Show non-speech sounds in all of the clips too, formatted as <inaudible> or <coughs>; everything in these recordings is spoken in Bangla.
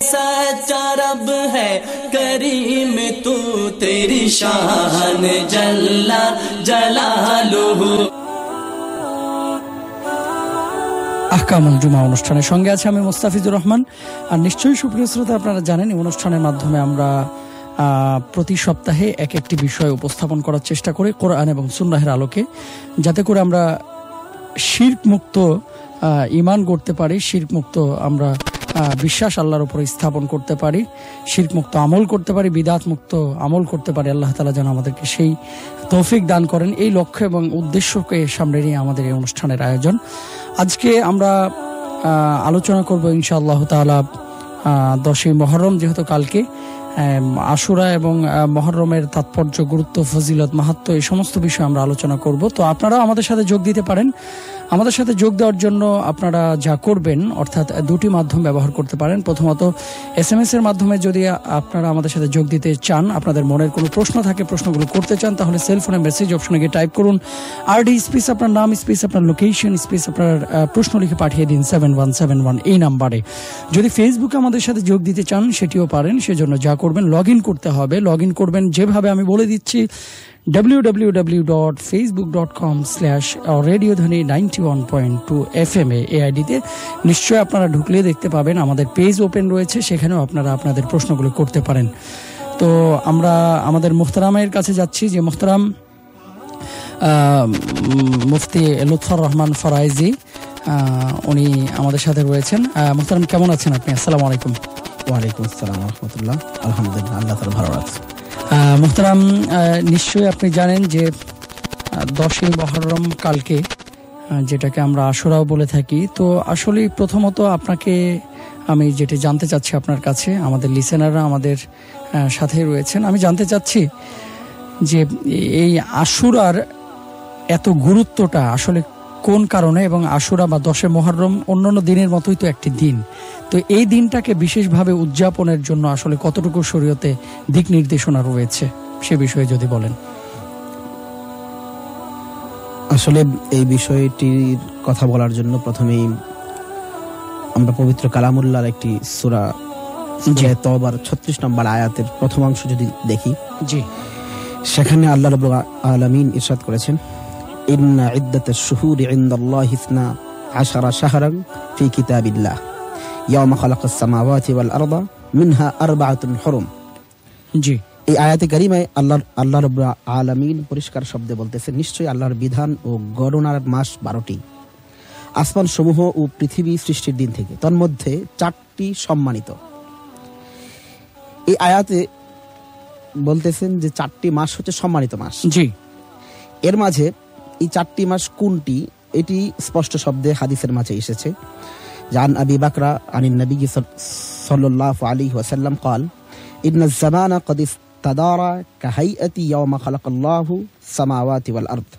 सच्चा रब है करीम तू तेरी शान जल्ला जलालुहु আহকামুল জুমা অনুষ্ঠানের সঙ্গে আছে আমি মোস্তাফিজুর রহমান আর নিশ্চয়ই সুপ্রিয় শ্রোতা আপনারা জানেন এই অনুষ্ঠানের মাধ্যমে আমরা আহ, প্রতি সপ্তাহে এক একটি বিষয় উপস্থাপন করার চেষ্টা করি কোরআন এবং সুন্নাহের আলোকে যাতে করে আমরা শির্ক মুক্ত আহ, ইমান করতে পারি শির্ক মুক্ত আমরা আহ, বিশ্বাস আল্লাহর উপরে স্থাপন করতে পারি শির্ক মুক্ত আমল করতে পারি বিদাত মুক্ত আমল করতে পারি, আল্লাহ তালা যেন আমাদেরকে সেই তৌফিক দান করেন। এই লক্ষ্য এবং উদ্দেশ্যকে সামনে নিয়ে আমাদের এই অনুষ্ঠানের আয়োজন। আজকে আমরা আলোচনা করব ইনশাআল্লাহ তাআলা দশই মহরম, যেহেতু কালকে আশুরা এবং মহরমের তাৎপর্য, গুরুত্ব, ফজিলত মাহাত্ম এই সমস্ত বিষয়ে আমরা আলোচনা করব। তো আপনারাও আমাদের সাথে যোগ দিতে পারেন। আমাদের সাথে যোগ দেওয়ার জন্য আপনারা যা করবেন, অর্থাৎ দুটি মাধ্যম ব্যবহার করতে পারেন। প্রথমত এস এম এস এর মাধ্যমে যদি আপনারা আমাদের সাথে যোগ দিতে চান, আপনাদের মনের কোনো প্রশ্ন থাকে, প্রশ্নগুলো করতে চান, তাহলে সেল ফোনে মেসেজ অপশনে গিয়ে টাইপ করুন। আর ডি স্পেস আপনার নাম স্পেস আপনার লোকেশন স্পেস আপনার প্রশ্ন লিখে পাঠিয়ে দিন সেভেন ওয়ান সেভেন ওয়ান এই নাম্বারে যদি ফেসবুকে আমাদের সাথে যোগ দিতে চান, সেটিও পারেন। সেজন্য যা করবেন লগ ইন করতে হবে। লগ ইন করবেন, যেভাবে আমি বলে দিচ্ছি www.facebook.com slash radio Dhwani ninety one point two F M এ এই আইডিতে নিশ্চয়ই আপনারা ঢুকলে দেখতে পাবেন। আমাদের পেজ ওপেন রয়েছে সেখানেও আপনারা আপনাদের প্রশ্নগুলো করতে পারেন। তো আমরা আমাদের মুখতারামের কাছে যাচ্ছি যে মুখতারাম মুফতি লুৎফর রহমান ফরাইজি উনি আমাদের সাথে রয়েছেন। মুখতারাম কেমন আছেন আপনি? আসসালামু আলাইকুম। ওয়ালাইকুম আসসালাম রহমতুল্লাহ। আলহামদুলিল্লাহ আল্লাহ তালা ভালো আহ, মোহতারাম নিশ্চয়ই আপনি জানেন যে দশই মহরম কালকে যেটাকে আমরা আশুরাও বলে থাকি। তো আসলে প্রথমত আপনাকে আমি যেটি জানতে চাচ্ছি আপনার কাছে, আমাদের লিসেনাররা আমাদের সাথে রয়েছেন। আমি জানতে চাচ্ছি যে, এই আশুরার এত গুরুত্বটা আসলে কোন কারণে এবং আশুরা বা দশে মহরম অন্যান্য দিনের মতোই তো একটি দিন। তো এই দিনটাকে বিশেষভাবে উদযাপনের জন্য আসলে কতটুকু শরীয়তে দিক নির্দেশনা রয়েছে সে বিষয়ে যদি বলেন। আসলে এই বিষয়টির কথা বলার জন্য প্রথমেই আমরা পবিত্র কালামুল্লাহর একটি সুরা যে তবার ছত্রিশ নম্বর আয়াতের প্রথমাংশ যদি দেখি। জি। সেখানে আল্লাহ রব আলমিন ইরশাদ করেছেন ইন্না ইদ্দাত শুহুর ইন্দাল্লাহ ইসনা আশারা শাহরাং ফি কিতাবিল্লাহ। ইয়ামা খালাকাস সামাওয়াতি ওয়াল আরদা মিনহা আরবাআতুন হুরুম জি। এই আয়াতে কারিমায় আল্লাহ আল্লাহ রব আলমিন পরিষ্কার শব্দে বলতেছে নিশ্চয়ই আল্লাহর বিধান ও গণনার মাস বারোটি। আসমান সমূহ ও পৃথিবী সৃষ্টির দিন থেকে তন্মধ্যে চারটি সম্মানিত। এই আয়াতে বলতেছেন যে চারটি মাস হচ্ছে সম্মানিত মাস। জি। এর মাঝে এই চারটি মাস কোনটি এটি স্পষ্ট শব্দে হাদিসের মাঝে এসেছে। জান আবি বাকরা আনিন নবী সাল্লাল্লাহু আলাইহি ওয়াসাল্লাম قال ان الزمان قد استدار كهيئة يوم خلق الله السماوات والارض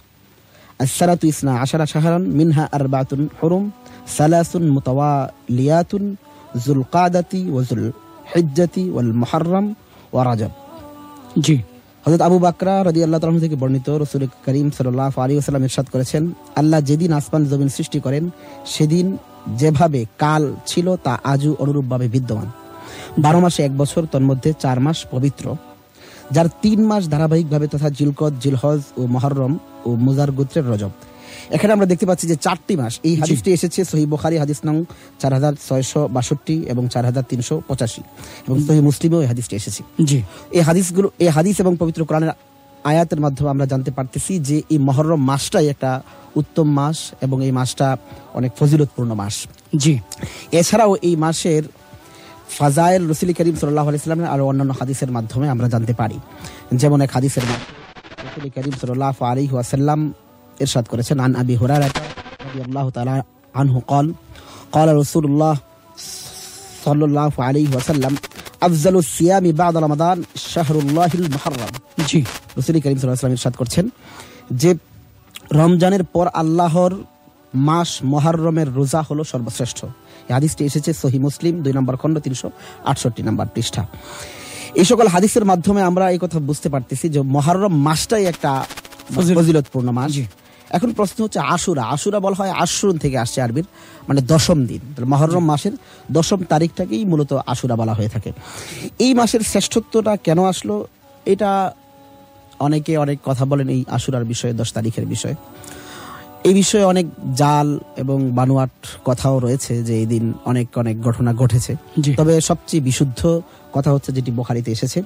السنة اثنا عشر شهرا منها أربعة حرم ثلاث متواليات ذو القعدة وذو الحجة والمحرم ورجب জি হজরত আবু বাকরা রাজি আল্লাহ তালন থেকে বর্ণিত রসুল করিম সাল্লাহ আলী আসালাম ইরশাদ করেছেন আল্লাহ যেদিন আসমান জমিন সৃষ্টি করেন সেদিন যেভাবে কাল ছিল তা আজও অনুরূপভাবে বিদ্যমান। বারো মাসে এক বছর তন্মধ্যে চার মাস পবিত্র যার তিন মাস ধারাবাহিকভাবে তথা জিলকদ জিলহজ ও মহরম ও মুজার গোত্রের রজব। এখানে আমরা দেখতে পাচ্ছি যে চারটি মাস এই হাদিসটি এসেছে সহি বোখারি হাদিস নং চার হাজার ছয়শো বাষট্টি এবং চার হাজার তিনশো পঁচাশি এবং সহি মুসলিমেও এই হাদিসটি এসেছে। জি। এই হাদিসগুলো এই হাদিস এবং পবিত্র কোরআনের আয়াতের মাধ্যমে আমরা জানতে পারতেছি যে এই মহরম মাসটাই একটা উত্তম মাস এবং এই মাসটা অনেক ফজিলতপূর্ণ মাস। জি। এছাড়াও এই মাসের ফাজায়েল রসিল করিম সাল্লাহ আলাইস্লামের আরও অন্যান্য হাদিসের মাধ্যমে আমরা জানতে পারি। যেমন এক হাদিসের রসুল করিম সাল্লাহ আলী আসাল্লাম ইরশাদ করেছেন আন আবি হুরার আল্লাহ আনহু কল কল রসুল্লাহ সাল্লাহ আলী ওয়াসাল্লাম আফজালু সিয়ামি বাদ রমাদান করছেন যে রমজানের পর আল্লাহর মাস মহারমের রোজা হলো সর্বশ্রেষ্ঠ। হাদিসটি এসেছে সহি মুসলিম দুই নম্বর খণ্ড তিনশো আটষট্টি নম্বর পৃষ্ঠা। এই সকল হাদিসের মাধ্যমে আমরা এই কথা বুঝতে পারতেছি যে মহারম মাসটাই একটা ফজিলতপূর্ণ মাস। এখন প্রশ্ন হচ্ছে আশুরা। আশুরা বলা হয় আশ্রুন থেকে আসছে আরবির মানে দশম দিন। মহরম মাসের দশম তারিখটাকেই মূলত আশুরা বলা হয়ে থাকে। এই মাসের শ্রেষ্ঠত্বটা কেন আসলো? এটা অনেকে অনেক কথা বলেন এই আশুরার বিষয়ে দশ তারিখের বিষয়ে। এই বিষয়ে অনেক জাল এবং বানোয়াট কথাও রয়েছে যে এই দিন অনেক অনেক ঘটনা ঘটেছে। তবে সবচেয়ে বিশুদ্ধ কথা হচ্ছে যেটি বোখারিতে এসেছে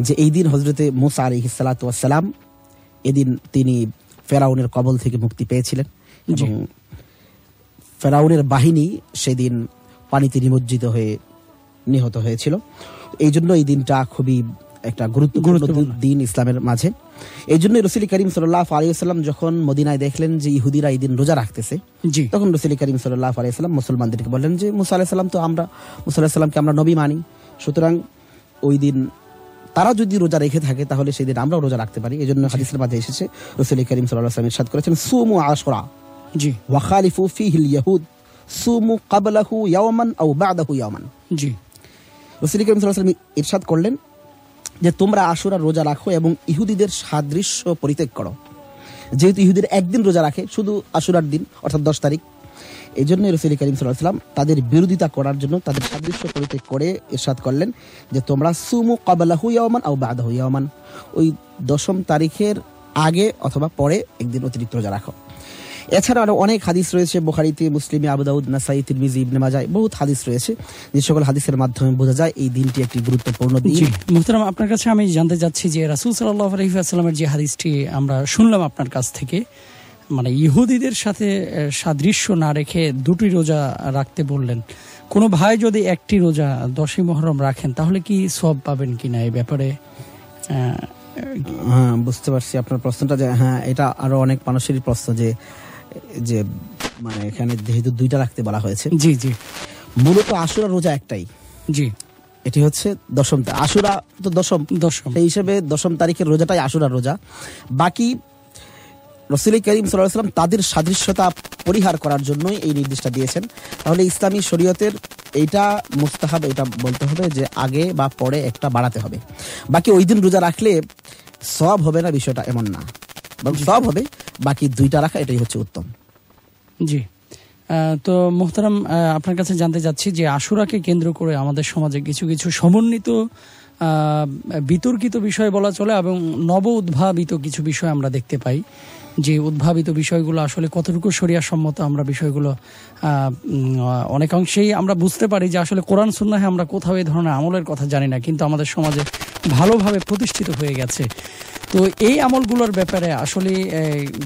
যে এই দিন হজরতে মুসা আলী সালাম এদিন তিনি ফেরাউনের কবল থেকে মুক্তি পেয়েছিলেন। এবং ফেরাউনের বাহিনী সেদিন পানিতে নিমজ্জিত হয়ে নিহত হয়েছিল। এই জন্য এই দিনটা খুবই একটা গুরুত্বপূর্ণ। দিন ইসলামের মাঝে। এই জন্য রসুল করিম সাল্লাহ আলিয়াল্লাম যখন মদিনায় দেখলেন যে ইহুদিরা এই দিন রোজা রাখতেছে তখন রসুল করিম সাল্লাহ আলিয়াল্লাম মুসলমানদেরকে বললেন যে মুসা আলাহিসাল্লাম তো আমরা মুসা আলাহিসাল্লামকে আমরা নবী মানি। সুতরাং ওই দিন তারা যদি রোজা রেখে থাকে তাহলে সেদিন আমরাও রোজা রাখতে পারি। এই জন্য হাদিসের মাঝে এসেছে রসুল করিম সাল্লাহ আসলাম ইরশাদ করেছেন সুমু আশরা জি। ওয়াখালিফু ফিহিল ইয়াহুদ সুমু কাবলাহু ইয়াওমান আও বাদাহু ইয়াওমান। জি। রসুল করিম সাল্লাহ ইরশাদ করলেন যে তোমরা আশুরা রোজা রাখো এবং ইহুদিদের সাদৃশ্য পরিত্যাগ করো। যেহেতু ইহুদির একদিন রোজা রাখে শুধু আশুরার দিন অর্থাৎ দশ তারিখ এই জন্য রসুল করিম সাল্লাম তাদের বিরোধিতা করার জন্য তাদের সাদৃশ্য পরিত্যাগ করে ইরশাদ করলেন যে, তোমরা সুমু কাবালাহু ইয়াওমান আও বাদাহু ইয়াওমান। ওই দশম তারিখের আগে অথবা পরে একদিন অতিরিক্ত রোজা রাখো। এছাড়া আরও অনেক হাদিস রয়েছে, বোখারিতে, মুসলিমে আবুদাউদ নাসাই, তিরমিজি, ইবনে মাজাহ, বহুত হাদিস রয়েছে। যে সকল হাদিসের মাধ্যমে বোঝা যায় এই দিনটি একটি গুরুত্বপূর্ণ দিন। মুহতারাম, আপনার কাছে আমি জানতে চাচ্ছি যে রাসুল সাল্লাহ আলহিহাস্লামের যে হাদিসটি আমরা শুনলাম আপনার কাছ থেকে মানে ইহুদিদের সাথে সাদৃশ্য না রেখে দুটি রোজা রাখতে বললেন। কোনো ভাই যদি একটি রোজা দশই মহরম রাখেন তাহলে কি সব পাবেন কিনা এই ব্যাপারে? হ্যাঁ বুঝতে পারছি আপনার প্রশ্নটা যে হ্যাঁ এটা আরও অনেক মানুষেরই প্রশ্ন যে যে মানে এখানে যেহেতু দুইটা রাখতে বলা হয়েছে। জি জি। মূলত আশুরা রোজা একটাই। জি। এটি হচ্ছে দশম আশুরা তো দশম। দশম। সেই হিসেবে দশম তারিখের রোজাটাই আশুরা রোজা। বাকি রসুল করিম সাল্লাম তাদের সাদৃশ্যতা পরিহার করার জন্যই এই নির্দেশটা দিয়েছেন। তাহলে ইসলামী শরীয়তের এইটা মুস্তাহাব এটা বলতে হবে যে আগে বা পরে একটা বাড়াতে হবে। বাকি ওই দিন রোজা রাখলে সব হবে না বিষয়টা এমন না। বরং সব হবে বাকি দুইটা রাখা এটাই হচ্ছে উত্তম। জি। তো মোহতারাম আপনার কাছে জানতে চাচ্ছি যে আশুরাকে কেন্দ্র করে আমাদের সমাজে কিছু কিছু সমন্বিত বিতর্কিত বিষয় বলা চলে এবং নব উদ্ভাবিত কিছু বিষয় আমরা দেখতে পাই। যে উদ্ভাবিত বিষয়গুলো আসলে কতটুকু সম্মত আমরা বিষয়গুলো অনেকাংশেই আমরা বুঝতে পারি যে আসলে কোরআন, সুন্নাহে আমরা কোথাও এই ধরনের আমলের কথা জানি না, কিন্তু আমাদের সমাজে ভালোভাবে প্রতিষ্ঠিত হয়ে গেছে। তো এই আমলগুলোর ব্যাপারে আসলে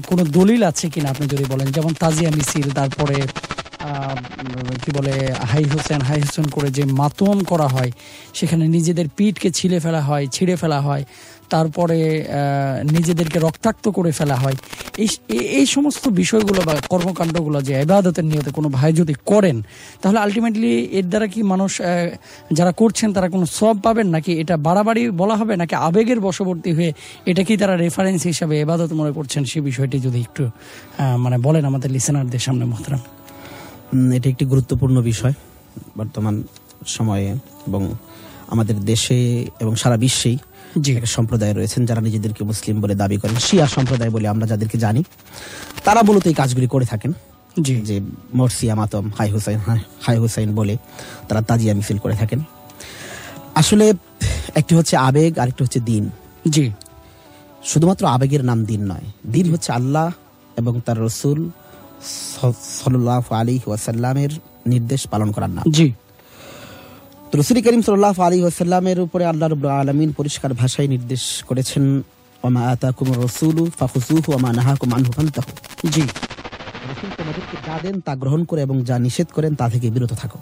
কোনো দলিল আছে কিনা আপনি যদি বলেন? যেমন তাজিয়া মিছিল, তারপরে কি বলে, হাই হোসেন হাই হোসেন করে যে মাতম করা হয়, সেখানে নিজেদের পিঠকে ছিলে ফেলা হয়, ছিঁড়ে ফেলা হয় তারপরে নিজেদেরকে রক্তাক্ত করে ফেলা হয়। এই, এই- সমস্ত বিষয়গুলো বা কর্মকাণ্ডগুলো যে এবাদতের নিয়তে কোনো ভাই যদি করেন, তাহলে আলটিমেটলি এর দ্বারা কি মানুষ যারা করছেন তারা কোনো সব পাবেন? নাকি এটা বাড়াবাড়ি বলা হবে? নাকি আবেগের বশবর্তী হয়ে এটা কি তারা রেফারেন্স হিসাবে এবাদত মনে করছেন? সে বিষয়টি যদি একটু মানে বলেন আমাদের লিসেনারদের সামনে, মোহতারাম। এটি একটি গুরুত্বপূর্ণ বিষয় বর্তমান সময়ে এবং আমাদের দেশে এবং সারা বিশ্বেই। জি। একটা সম্প্রদায় রয়েছেন যারা নিজেদেরকে মুসলিম বলে দাবি করেন শিয়া সম্প্রদায় বলে আমরা যাদেরকে জানি তারা মূলত এই কাজগুলি করে থাকেন। জি। যে মরসিয়া মাতম হাই হুসাইন হাই- হুসাইন বলে তারা তাজিয়া মিছিল করে থাকেন। আসলে একটি হচ্ছে আবেগ আরেকটি হচ্ছে দিন। জি। শুধুমাত্র আবেগের নাম দিন নয় দিন হচ্ছে আল্লাহ এবং তার রসুল সাল্লাহ আলী ওয়াসাল্লামের নির্দেশ পালন করার নাম। জি। রসুল করিম সাল্লাহ আলী ওয়াসাল্লামের উপরে আল্লাহ রব আলমিন পরিষ্কার ভাষায় নির্দেশ করেছেন ওমা আতাকুম রসুলু ফাখুসুহু ওমা নাহাকুম আনহু ফান্তাহু। জি। রসুল তোমাদেরকে যা দেন তা গ্রহণ করে এবং যা নিষেধ করেন তা থেকে বিরত থাকো।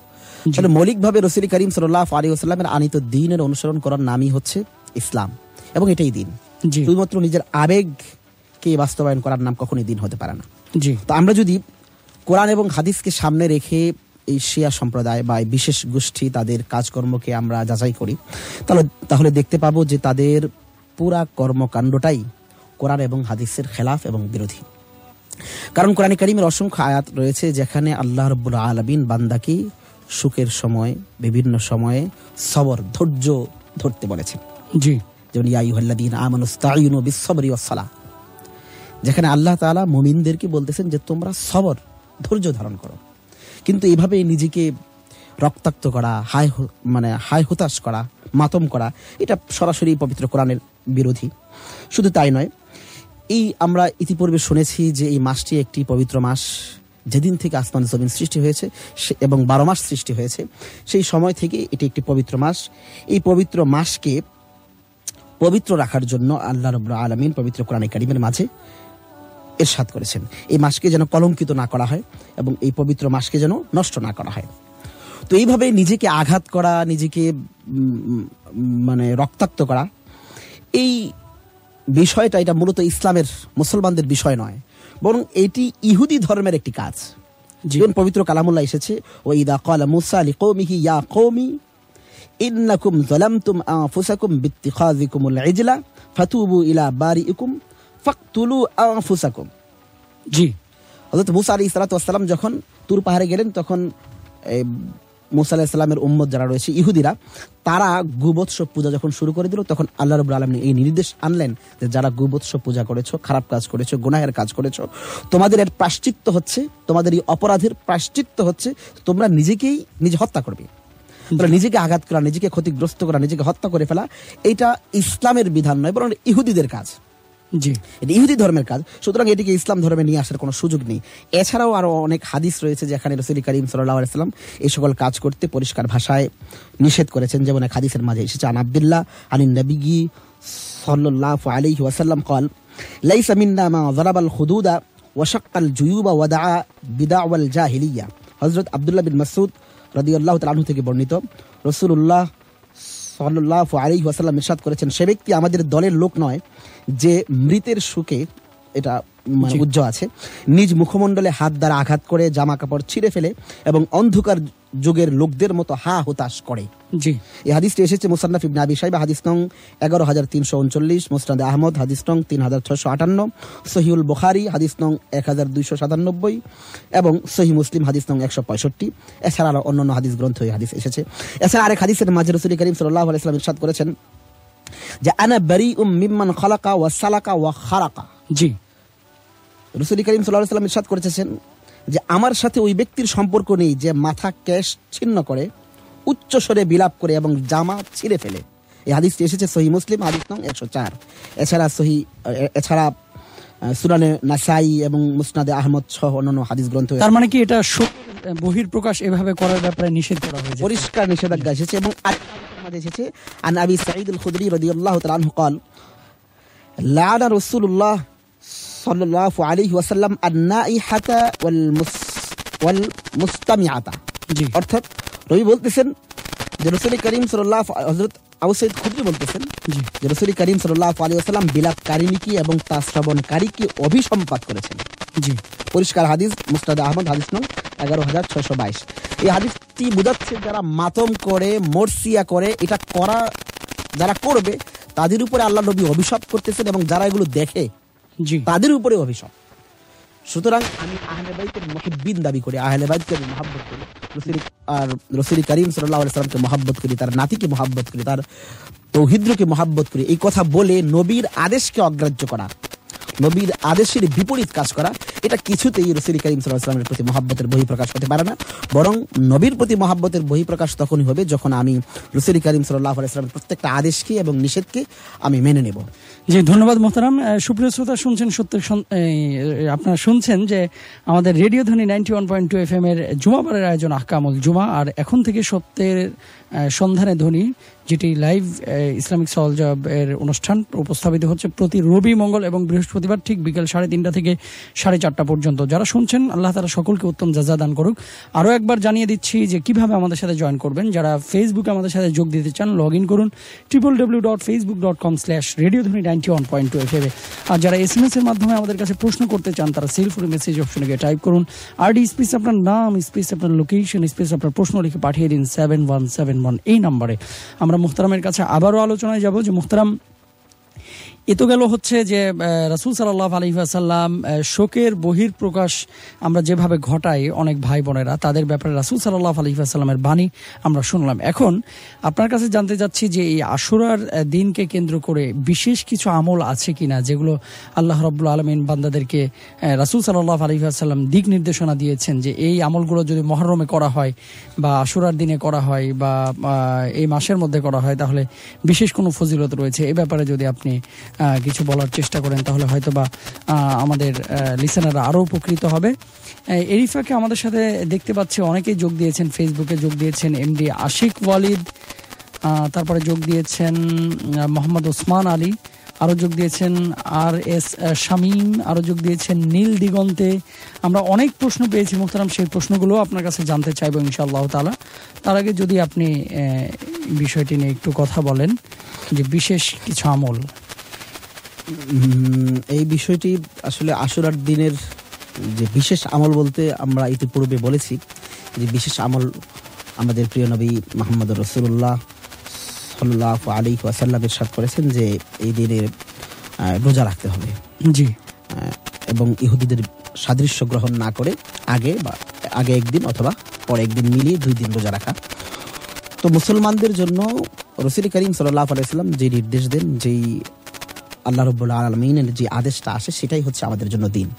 তাহলে মৌলিকভাবে রসুল করিম সাল্লাহ আলী ওসাল্লামের আনিত দিনের অনুসরণ করার নামই হচ্ছে ইসলাম এবং এটাই দিন। জি। শুধুমাত্র নিজের আবেগকে বাস্তবায়ন করার নাম কখনোই দিন হতে পারে না। জি। তো আমরা যদি কোরআন এবং হাদিসকে সামনে রেখে এই শিয়া সম্প্রদায় বা এই বিশেষ গোষ্ঠী তাদের কাজকর্মকে আমরা যাচাই করি। তাহলে তাহলে দেখতে পাবো যে তাদের পুরা কর্মকাণ্ডটাই কোরআন এবং হাদিসের খেলাফ এবং বিরোধী। কারণ কোরআন করিমের অসংখ্য আয়াত রয়েছে যেখানে আল্লাহ রব্বুল আলমিন বান্দাকে সুখের সময় বিভিন্ন সময়ে সবর ধৈর্য ধরতে বলেছেন। জি। যেমন ইয়াইহাল্লাদিন আমানুস্তাইনু বিসবরি ওয়াসসালাহ। যেখানে আল্লাহ তাআলা মুমিনদেরকে বলতেছেন যে তোমরা সবর ধৈর্য ধারণ করো। কিন্তু এভাবে নিজেকে রক্তাক্ত করা হাই মানে হাই হতাশ করা, মাতম করা, এটা সরাসরি পবিত্র কোরআনের বিরোধী। শুধু তাই নয়, এই আমরা ইতিপূর্বে শুনেছি যে এই মাসটি একটি পবিত্র মাস। যেদিন থেকে আসমান জমিন সৃষ্টি হয়েছে এবং বারো মাস সৃষ্টি হয়েছে, সেই সময় থেকে এটি একটি পবিত্র মাস। এই পবিত্র মাসকে পবিত্র রাখার জন্য আল্লাহ রব আলমিন পবিত্র কোরআন কারিমের মাঝে এরশাদ করেছেন। এই মাসকে যেন কলঙ্কিত না করা হয় এবং এই পবিত্র মাসকে যেন নষ্ট না করা হয়। তো এইভাবে নিজেকে আঘাত করা নিজেকে মানে রক্তাক্ত করা এই বিষয়টা এটা মূলত ইসলামের মুসলমানদের বিষয় নয় বরং এটি ইহুদি ধর্মের একটি কাজ। জীবন পবিত্র কালামুল্লাহ এসেছে ও ইদা কালা মুসা আলী কৌমিহি ইয়া কৌমি ইন্নাকুম জালামতুম আনফুসাকুম বিত্তিখাযিকুমুল ইজলা ফাতুবু ইলা বারি বারিইকুম ফাকতুলু আনফুসাকুম। জি। হযরত মুসা আলী ইসলাতাম যখন তুর পাহাড়ে গেলেন তখন মুসা আলাহ ইসলামের উম্মত যারা রয়েছে ইহুদিরা তারা গুবৎসব পূজা যখন শুরু করে দিল তখন আল্লাহ রবুল আলমী এই নির্দেশ আনলেন যে যারা গুবৎসব পূজা করেছ খারাপ কাজ করেছ গুনাহের কাজ করেছ তোমাদের এর প্রাশ্চিত্য হচ্ছে তোমাদের এই অপরাধের প্রাশ্চিত্য হচ্ছে তোমরা নিজেকেই নিজে হত্যা করবে। নিজেকে আঘাত করা নিজেকে ক্ষতিগ্রস্ত করা নিজেকে হত্যা করে ফেলা এটা ইসলামের বিধান নয় বরং ইহুদিদের কাজ। জি। এটা ইহুদি ধর্মের কাজ। সুতরাং এটিকে ইসলাম ধর্মে নিয়ে আসার কোনো সুযোগ নেই। এছাড়াও আরও অনেক হাদিস রয়েছে যেখানে রসুল করিম সাল্লাহ আলাইসাল্লাম এই সকল কাজ করতে পরিষ্কার ভাষায় নিষেধ করেছেন। যেমন এক হাদিসের মাঝে এসেছে, আন আবদুল্লাহ আলী নবিগি সাল্লাহ আলী ওয়াসাল্লাম কল লাইসা মিন্না মা জরাবাল খুদুদা ওয়াশাক্কাল জুয়ুবা ওয়াদা বিদাওয়াল জাহিলিয়া। হজরত আবদুল্লাহ বিন মাসুদ রদিউল্লাহ তালাহু থেকে বর্ণিত রসুল্লাহ সাল্লাহ আলী ওয়াসাল্লাম ইরশাদ করেছেন সে ব্যক্তি আমাদের দলের লোক নয় যে মৃতের সুখে এটা মানে উজ্জ্ব আছে নিজ মুখমণ্ডলে হাত দ্বারা আঘাত করে জামা কাপড় ছিঁড়ে ফেলে এবং অন্ধকার যুগের লোকদের মতো হা হতাশ করে। জি। এই হাদিসটি এসেছে মুসান্নাফ ইবনে আবি সাইবা হাদিস নং এগারো হাজার তিনশো উনচল্লিশ মুসনাদ আহমদ হাদিস নং তিন হাজার ছশো আটান্ন সহিউল বুখারি হাদিস নং এক হাজার দুইশো সাতানব্বই এবং সহি মুসলিম হাদিস নং একশো পঁয়ষট্টি। এছাড়া আরও অন্যান্য হাদিস গ্রন্থ এই হাদিস এসেছে। এছাড়া আরেক হাদিসের মাঝে রসুল করিম সাল্লাহ আলাইসলাম ইরশাদ করেছেন যে আনা বারি উম মিম্মান খালাকা ওয়া সালাকা ওয়া খারাকা। জি। রসুল করিম সাল্লাহ সাল্লাম ইরশাদ করেছেন যে আমার সাথে ওই ব্যক্তির সম্পর্ক নেই যে মাথা ক্যাশ ছিন্ন করে উচ্চ স্বরে বিলাপ করে এবং জামা ছিঁড়ে ফেলে এই হাদিসটি এসেছে সহি মুসলিম হাদিস নং একশো চার এছাড়া সহি এ- এছাড়া আহ, সুনানে নাসাই এবং মুসনাদে আহমদ সহ অন্যান্য হাদিস গ্রন্থ তার মানে কি এটা বহির প্রকাশ এভাবে করার ব্যাপারে নিষেধ করা হয়েছে পরিষ্কার নিষেধাজ্ঞা এসেছে এবং আরেকটা হাদিসের মধ্যে এসেছে আন আবি সাঈদ আল খুদরি রাদিয়াল্লাহু তাআলা আনহু قال لعن رسول সাল্লাহ আলী ওয়াসাল্লাম আন্না ইহাতা ওয়াল ওয়াল মুস্তামিয়াতা জি। অর্থাৎ রবি বলতেছেন যে রসুল করিম সাল্লাহ হজরত আবু সৈদ খুদ্ি বলতেছেন যে রসুল করিম সাল্লাহ আলী আসাল্লাম বিলাপ কারিনীকে এবং তা শ্রবণকারীকে অভিসম্পাত করেছেন। জি। পরিষ্কার হাদিস মুস্তাদ আহমদ হাদিস নং এগারো হাজার ছয়শো বাইশ। এই হাদিসটি বোঝাচ্ছে যারা মাতম করে মর্সিয়া করে এটা করা যারা করবে তাদের উপরে আল্লাহ নবী অভিশাপ করতেছেন এবং যারা এগুলো দেখে জি। তাদের উপরে অভিশাপ। সুতরাং আমি আহলে বাইতের মুহিব্বিন দাবি করি। আহলে বাইতকে আমি মহাব্বত করি। রসুল আর রসুল করিম সাল্লাহ সাল্লামকে মহাব্বত করি, তার নাতিকে মহাব্বত করি, তার তৌহিদ্রকে মহাব্বত করি। এই কথা বলে নবীর আদেশকে অগ্রাহ্য করা, নবীর আদেশের বিপরীত কাজ করা এটা কিছুতেই রসুল করিম সাল্লাহামের প্রতি মহাব্বতের বহিঃপ্রকাশ হতে পারে না। বরং নবীর প্রতি মহাব্বতের বহিঃপ্রকাশ তখনই হবে যখন আমি রসুল করিম সাল্লাহ আলাইস্লামের প্রত্যেকটা আদেশকে এবং নিষেধকে আমি মেনে নেব। জি, ধন্যবাদ মোহতারাম। সুপ্রিয় শ্রোতা, শুনছেন সত্য আপনারা শুনছেন যে আমাদের radio Dhwani ninety one point two F M এর জুমাবারের আয়োজন আহকামুল জুমা, আর এখন থেকে সত্যের সন্ধানে ধ্বনি, যেটি লাইভ ইসলামিক সলজব এর অনুষ্ঠান উপস্থাপিত হচ্ছে প্রতি রবি মঙ্গল এবং বৃহস্পতিবার ঠিক বিকেল সাড়ে তিনটা থেকে সাড়ে চারটা পর্যন্ত। যারা শুনছেন, আল্লাহ তারা সকলকে উত্তম যাজা দান করুক। আরও একবার জানিয়ে দিচ্ছি যে কীভাবে আমাদের সাথে জয়েন করবেন। যারা ফেসবুকে আমাদের সাথে যোগ দিতে চান লগ ইন করুন। Triple W dot Facebook dot com slash radio Dhwani ninety one point two F আর যারা এস এম এস এর মাধ্যমে আমাদের কাছে প্রশ্ন করতে চান, তারা সেল ফোনে মেসেজ অপশনে গিয়ে টাইপ করুন। আর ডি স্পেস আপনার নাম স্পেস আপনার লোকেশন স্পেস আপনার প্রশ্ন লিখে পাঠিয়ে দিন সেভেন ওয়ান সেভেন ওয়ান এই নাম্বারে আমরা মুখতারামের কাছে আবারও আলোচনায় যাব যে মুখতারাম এ তো গেল হচ্ছে যে রাসুল সাল্লাহ আলহিহাসাল্লাম শোকের বহির প্রকাশ আমরা যেভাবে ঘটাই অনেক ভাই বোনেরা, তাদের ব্যাপারে রাসুল সাল্লাহ আলহিহাসাল্লামের বাণী আমরা শুনলাম। এখন আপনার কাছে জানতে চাচ্ছি যে, এই আশুরার দিনকে কেন্দ্র করে বিশেষ কিছু আমল আছে কিনা, যেগুলো আল্লাহ রব্বুল আলমিন বান্দাদেরকে রাসুল সাল্লাহ আলহিহাসাল্লাম দিক নির্দেশনা দিয়েছেন যে, এই আমলগুলো যদি মহরমে করা হয় বা আশুরার দিনে করা হয় বা এই মাসের মধ্যে করা হয়, তাহলে বিশেষ কোনো ফজিলত রয়েছে। এ ব্যাপারে যদি আপনি কিছু বলার চেষ্টা করেন, তাহলে হয়তো বা আমাদের লিসেনাররা আরও উপকৃত হবে। এরিফাকে আমাদের সাথে দেখতে পাচ্ছি, অনেকেই যোগ দিয়েছেন ফেসবুকে যোগ দিয়েছেন এমডি আশিক, ওয়ালিদ তারপরে যোগ দিয়েছেন মোহাম্মদ ওসমান আলী আরও যোগ দিয়েছেন আর এস শামীম আরও যোগ দিয়েছেন নীল দিগন্তে। আমরা অনেক প্রশ্ন পেয়েছি, মুখতারাম, সেই প্রশ্নগুলো আপনার কাছে জানতে চাইব ইনশাআল্লাহ তালা তার আগে যদি আপনি বিষয়টি নিয়ে একটু কথা বলেন, যে বিশেষ কিছু আমল। এই বিষয়টি আসলে আশুরার দিনের যে বিশেষ আমল বলতে আমরা ইতিপূর্বে বলেছি যে বিশেষ আমল আমাদের প্রিয় নবী মোহাম্মদ রসুল্লাহ সাল্লাহ আলী ওয়াসাল্লাম ইরশাদ করেছেন যে এই দিনে রোজা রাখতে হবে। জি। এবং ইহুদিদের সাদৃশ্য গ্রহণ না করে আগে বা আগে একদিন অথবা পরে একদিন মিলিয়ে দুই দিন রোজা রাখা। তো মুসলমানদের জন্য রসুল করিম সাল্লাহ আলাইসাল্লাম যে নির্দেশ দেন যেই আল্লাহ রব্বুল্লা আলমিনের যে আদেশটা আসে, সেটাই হচ্ছে আমাদের জন্য দিন।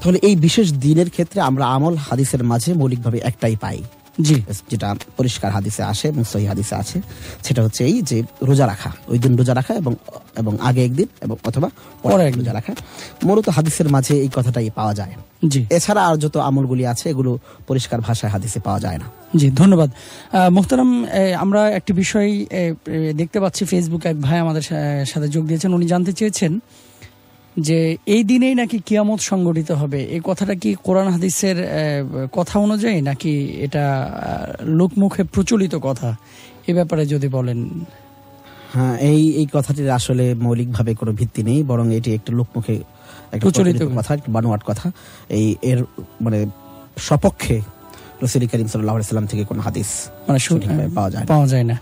তাহলে এই বিশেষ দিনের ক্ষেত্রে আমরা আমল হাদিসের মাঝে মৌলিকভাবে একটাই পাই। জি। যেটা পরিষ্কার হাদিসে আসে এবং সহি হাদিসে আছে সেটা হচ্ছে এই যে রোজা রাখা ওই দিন রোজা রাখা এবং এবং আগে একদিন এবং অথবা পরে। রোজা রাখা। মূলত হাদিসের মাঝে এই কথাটাই পাওয়া যায়। জি। এছাড়া আর যত আমলগুলি আছে এগুলো পরিষ্কার ভাষায় হাদিসে পাওয়া যায় না। জি ধন্যবাদ। আহ, মোহতারাম আমরা একটি বিষয় দেখতে পাচ্ছি ফেসবুক এক ভাই আমাদের সাথে যোগ দিয়েছেন উনি জানতে চেয়েছেন যে এই দিনেই নাকি কিয়ামত সংগঠিত হবে। এই কথাটা কি কোরআন হাদিসের কথা অনুযায়ী নাকি এটা লোকমুখে প্রচলিত কথা? এ ব্যাপারে যদি বলেন। হ্যাঁ এই এই কথাটির আসলে মৌলিকভাবে কোনো ভিত্তি নেই বরং এটি একটি লোকমুখে একটা প্রচলিত কথা। একটি বানোয়াট কথা। এই এর মানে সপক্ষে রসুল করিম সাল্লাহ সাল্লাম থেকে কোনো হাদিস মানে পাওয়া যায় পাওয়া যায় না।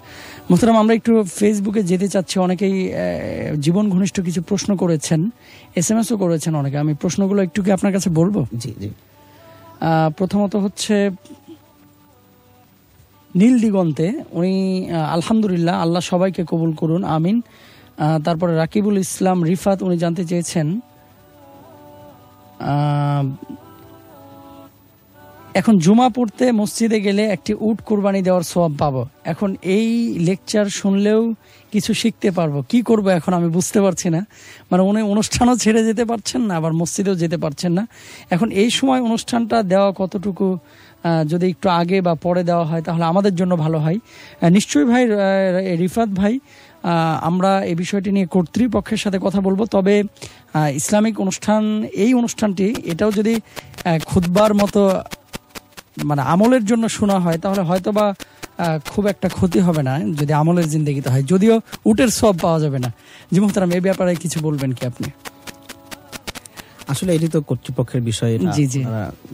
মোহতারাম আমরা একটু ফেসবুকে যেতে চাচ্ছি। অনেকেই জীবন ঘনিষ্ঠ কিছু প্রশ্ন করেছেন এস এম এসও করেছেন অনেকে। আমি প্রশ্নগুলো একটু কি আপনার কাছে বলব? জি জি। প্রথমত হচ্ছে নীল দিগন্তে উনি আলহামদুলিল্লাহ আল্লাহ সবাইকে কবুল করুন আমিন। তারপরে রাকিবুল ইসলাম রিফাত উনি জানতে চেয়েছেন এখন জুমা পড়তে মসজিদে গেলে একটি উট কোরবানি দেওয়ার সোয়াব পাবো। এখন এই লেকচার শুনলেও কিছু শিখতে পারব। কি করব এখন আমি বুঝতে পারছি না। মানে উনি অনুষ্ঠানও ছেড়ে যেতে পারছেন না, আবার মসজিদেও যেতে পারছেন না। এখন এই সময় অনুষ্ঠানটা দেওয়া কতটুকু যদি একটু আগে বা পরে দেওয়া হয় তাহলে আমাদের জন্য ভালো হয়। নিশ্চয়ই ভাই রিফাত ভাই আমরা এই বিষয়টি নিয়ে কর্তৃপক্ষের সাথে কথা বলব। তবে ইসলামিক অনুষ্ঠান, এই অনুষ্ঠানটি, এটাও যদি খুদবার মতো মানে আমলের জন্য শোনা হয় তাহলে হয়তো বা খুব একটা ক্ষতি হবে না যদি আমলের জিন্দগিতে হয়। যদিও উটের সব পাওয়া যাবে না। জি মোহতারাম এই ব্যাপারে কিছু বলবেন কি আপনি? আসলে এটি তো কর্তৃপক্ষের বিষয় জি, জি।